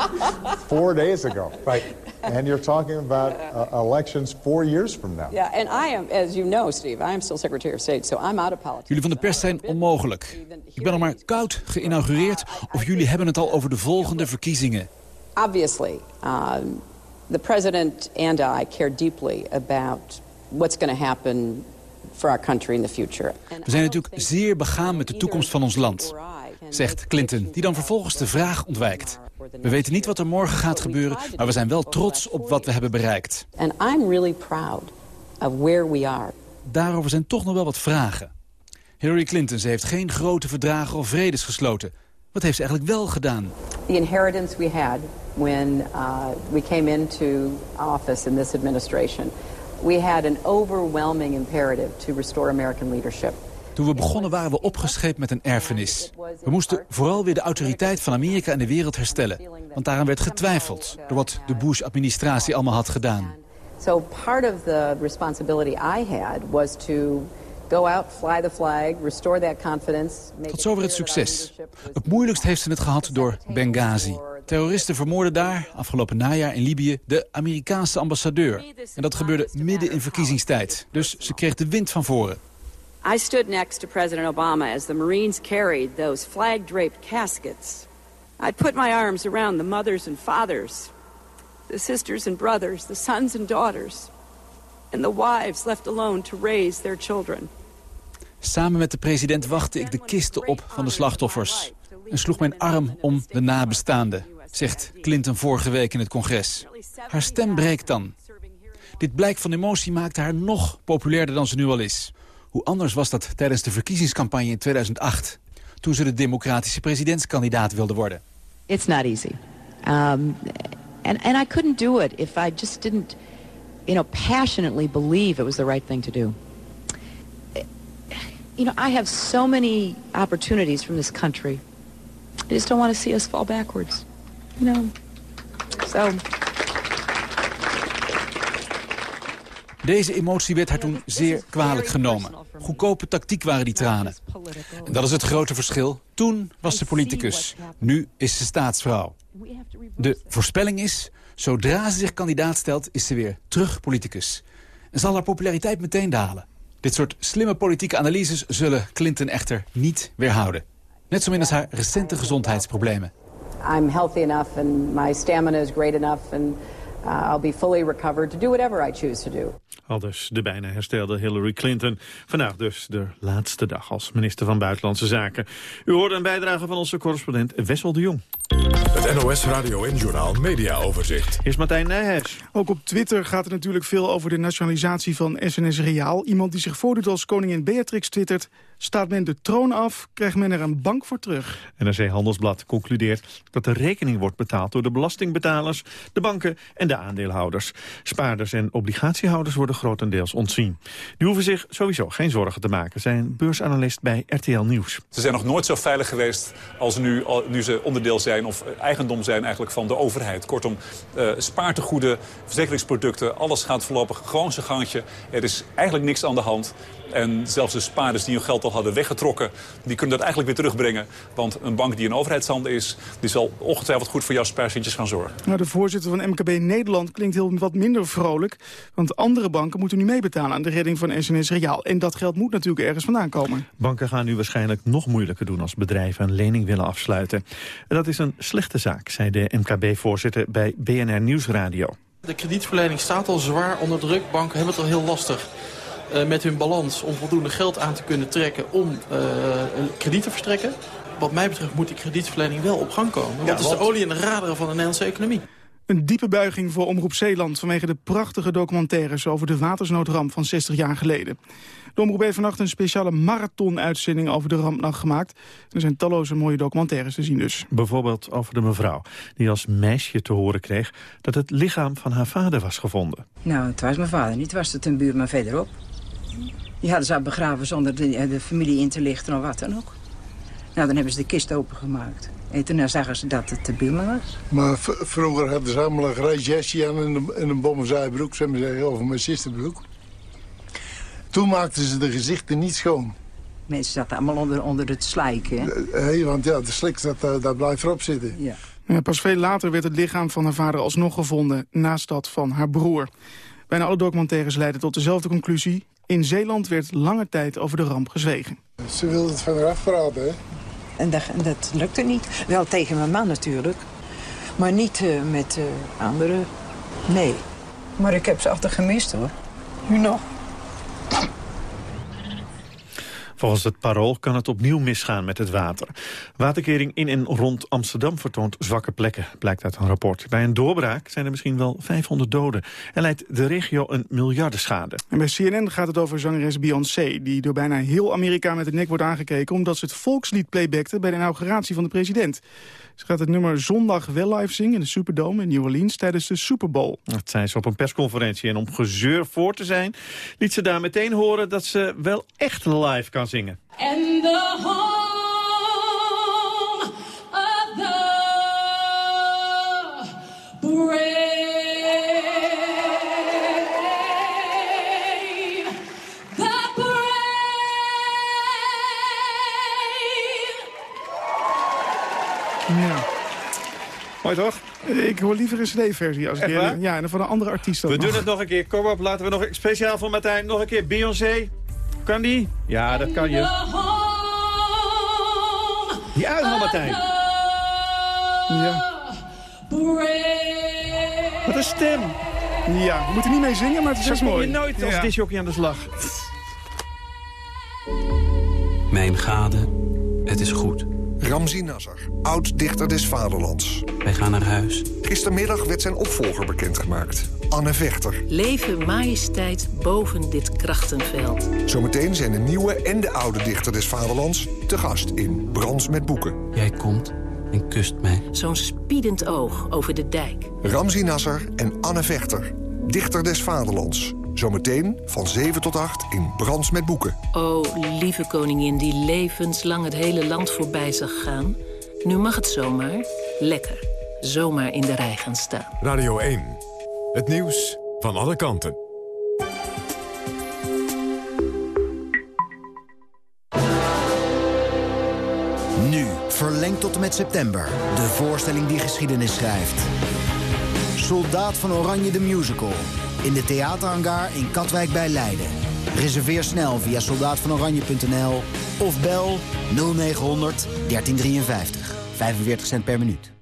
four days ago. Right. And you're talking about uh, elections four years from now. Yeah, and I am, as you know, Steve, I am still Secretary of State, so I'm out of politics. Jullie van de pers zijn onmogelijk. Ik ben al maar koud geïnaugureerd of jullie hebben het al over de volgende verkiezingen. Obviously, um, the president and I care deeply about what's going to happen for our country in the future. We zijn natuurlijk zeer begaan met de toekomst van ons land, zegt Clinton, die dan vervolgens de vraag ontwijkt. We weten niet wat er morgen gaat gebeuren, maar we zijn wel trots op wat we hebben bereikt. And I'm really proud of where we are. Daarover zijn toch nog wel wat vragen. Hillary Clinton, ze heeft geen grote verdragen of vredes gesloten. Wat heeft ze eigenlijk wel gedaan? The inheritance we had when uh, we came into office in this administration, we had an overwhelming imperative to restore American leadership. Toen we begonnen waren we opgescheept met een erfenis. We moesten vooral weer de autoriteit van Amerika en de wereld herstellen. Want daaraan werd getwijfeld door wat de Bush-administratie allemaal had gedaan. So part of the responsibility I had was to go out, fly the flag, restore that confidence. make Tot zover het succes. Het moeilijkst heeft ze het gehad door Benghazi. Terroristen vermoorden daar, afgelopen najaar in Libië, de Amerikaanse ambassadeur. En dat gebeurde midden in verkiezingstijd. Dus ze kreeg de wind van voren. I stood next to President Obama as the Marines carried those flag-draped caskets. I put my arms around the mothers and fathers, the sisters and brothers, the sons and daughters, and the wives left alone to raise their children. Samen met de president wachtte ik de kisten op van de slachtoffers. En sloeg mijn arm om de nabestaanden, zegt Clinton vorige week in het congres. Haar stem breekt dan. Dit blijk van emotie maakte haar nog populairder dan ze nu al is. Hoe anders was dat tijdens de verkiezingscampagne in 2008... toen ze de democratische presidentskandidaat wilde worden. It's not easy. Um, and, and I couldn't do it if I just didn't, you know, passionately believe it was the right thing to do. You know, I have so many opportunities from this country I just don't want to see us fall backwards. You know. So Deze emotie werd haar toen zeer kwalijk genomen. Goedkope tactiek waren die tranen. En dat is het grote verschil. Toen was ze politicus. Nu is ze staatsvrouw. De voorspelling is, zodra ze zich kandidaat stelt... is ze weer terug politicus. En zal haar populariteit meteen dalen. Dit soort slimme politieke analyses zullen Clinton echter niet weerhouden. Net zo min als haar recente gezondheidsproblemen. I'm healthy enough and my stamina is great enough and uh, I'll be fully recovered to do whatever I choose to do. Al dus de bijna herstelde Hillary Clinton. Vandaag dus de laatste dag als minister van Buitenlandse Zaken. U hoorde een bijdrage van onze correspondent Wessel de Jong. Het NOS Radio en Journaal Media Overzicht. Is Martijn Nijhuis. Ook op Twitter gaat er natuurlijk veel over de nationalisatie van SNS Reaal. Iemand die zich voordoet als koningin Beatrix twittert... staat men de troon af, krijgt men er een bank voor terug. NRC Handelsblad concludeert dat de rekening wordt betaald... door de belastingbetalers, de banken en de aandeelhouders. Spaarders en obligatiehouders worden grotendeels ontzien. Die hoeven zich sowieso geen zorgen te maken, zijn beursanalist bij RTL Nieuws. Ze zijn nog nooit zo veilig geweest als nu, nu ze onderdeel zijn... of eigendom zijn eigenlijk van de overheid. Kortom, uh, spaartegoeden, verzekeringsproducten, alles gaat voorlopig gewoon zijn gangetje. Er is eigenlijk niks aan de hand. En zelfs de spaarders die hun geld al hadden weggetrokken... die kunnen dat eigenlijk weer terugbrengen. Want een bank die in overheidshanden is... die zal ongetwijfeld goed voor jouw spaarcentjes gaan zorgen. Nou, de voorzitter van MKB Nederland klinkt heel wat minder vrolijk. Want andere banken moeten nu meebetalen aan de redding van SNS Reaal. En dat geld moet natuurlijk ergens vandaan komen. Banken gaan nu waarschijnlijk nog moeilijker doen... als bedrijven een lening willen afsluiten. En dat is een slechte zaak, zei de MKB-voorzitter bij BNR Nieuwsradio. De kredietverlening staat al zwaar onder druk. Banken hebben het al heel lastig uh, met hun balans om voldoende geld aan te kunnen trekken om uh, een krediet te verstrekken. Wat mij betreft moet die kredietverlening wel op gang komen. Want ja, het is de olie en de raderen van de Nederlandse economie. Een diepe buiging voor Omroep Zeeland vanwege de prachtige documentaires over de watersnoodramp van 60 jaar geleden. De Omroep heeft vannacht een speciale marathon-uitzending over de rampnacht gemaakt. Er zijn talloze mooie documentaires te zien dus. Bijvoorbeeld over de mevrouw die als meisje te horen kreeg dat het lichaam van haar vader was gevonden. Nou, het was mijn vader niet, het was het een buurman verderop. Die hadden ze begraven zonder de, de, familie in te lichten of wat dan ook. Nou, dan hebben ze de kist opengemaakt. En toen zagen ze dat het de buurman was. Maar vroeger hadden ze allemaal een grijs jasje aan en een, en een bommenzaaibroek, maar zeggen, of een sisterbroek. Toen maakten ze de gezichten niet schoon. Mensen zaten allemaal onder, onder het slijken. Hey, want ja, de slik dat, eh, dat blijft erop zitten. Ja. Ja, pas veel later werd het lichaam van haar vader alsnog gevonden... naast dat van haar broer. Bijna alle documentaires leiden tot dezelfde conclusie. In Zeeland werd lange tijd over de ramp gezwegen. Ze wilde het van haar afpraten, hè? En dat, dat lukte niet. Wel tegen mijn man natuurlijk. Maar niet uh, met uh, anderen. Nee. Maar ik heb ze altijd gemist, hoor. Nu nog. Volgens het parool kan het opnieuw misgaan met het water. Waterkering in en rond Amsterdam vertoont zwakke plekken, blijkt uit een rapport. Bij een doorbraak zijn er misschien wel 500 doden. En leidt de regio een miljardenschade. En bij CNN gaat het over zangeres Beyoncé... die door bijna heel Amerika met de nek wordt aangekeken... omdat ze het volkslied playbackte bij de inauguratie van de president. Ze gaat het nummer zondag wel live zingen in de Superdome in New Orleans tijdens de Super Bowl. Dat zei ze op een persconferentie. En om gezeur voor te zijn, liet ze daar meteen horen dat ze wel echt live kan zingen. And the home of the brave. The Ja. Mooi toch? Ik hoor liever een cd-versie. als ik? Ja, en van een andere artiest. We nog. doen het nog een keer. Kom op, laten we nog speciaal voor Martijn nog een keer Beyoncé. Kan die? Ja, dat kan je. Die uit van Martijn. Ja. Wat een stem. Ja, we moeten niet mee zingen, maar het is kom mooi. je nooit als Ja. disjockey aan de slag. Mijn gade, het is goed. Ramzi Nasser, oud-dichter des Vaderlands. Wij gaan naar huis. Gistermiddag werd zijn opvolger bekendgemaakt. Anne Vechter. Leven majesteit boven dit krachtenveld. Zometeen zijn de nieuwe en de oude dichter des Vaderlands... te gast in Brands met Boeken. Jij komt en kust mij. Zo'n spiedend oog over de dijk. Ramzi Nasser en Anne Vechter. Dichter des Vaderlands. Zometeen van 7 tot 8 in Brands met Boeken. O, lieve koningin die levenslang het hele land voorbij zag gaan... Nu mag het zomaar. Lekker. Zomaar in de rij gaan staan. Radio 1. Het nieuws van alle kanten. Nu, verlengd tot en met september. De voorstelling die geschiedenis schrijft. Soldaat van Oranje de Musical. In de theaterhangar in Katwijk bij Leiden. Reserveer snel via soldaatvanoranje.nl of bel 0900 1353. 45 cent per minuut.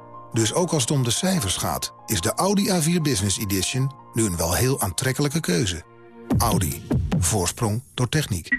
Dus ook als het om de cijfers gaat, is de Audi A4 Business Edition nu een wel heel aantrekkelijke keuze. Audi. Voorsprong door techniek.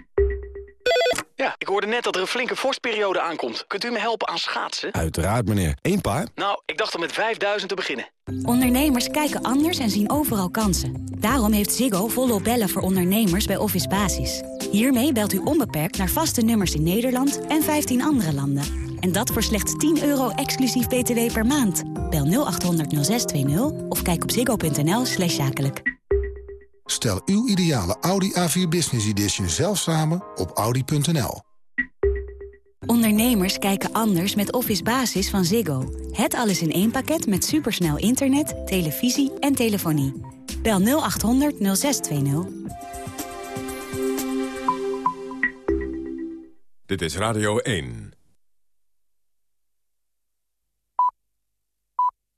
Ja, ik hoorde net dat er een flinke vorstperiode aankomt. Kunt u me helpen aan schaatsen? Uiteraard, meneer. Eén paar? Nou, ik dacht om met 5000 te beginnen. Ondernemers kijken anders en zien overal kansen. Daarom heeft Ziggo volop bellen voor ondernemers bij Office Basis. Hiermee belt u onbeperkt naar vaste nummers in Nederland en 15 andere landen. En dat voor slechts 10 euro exclusief btw per maand. Bel 0800 0620 of kijk op ziggo.nl slash zakelijk. Stel uw ideale Audi A4 Business Edition zelf samen op audi.nl. Ondernemers kijken anders met Office Basis van Ziggo. Het alles in één pakket met supersnel internet, televisie en telefonie. Bel 0800 0620. Dit is Radio 1.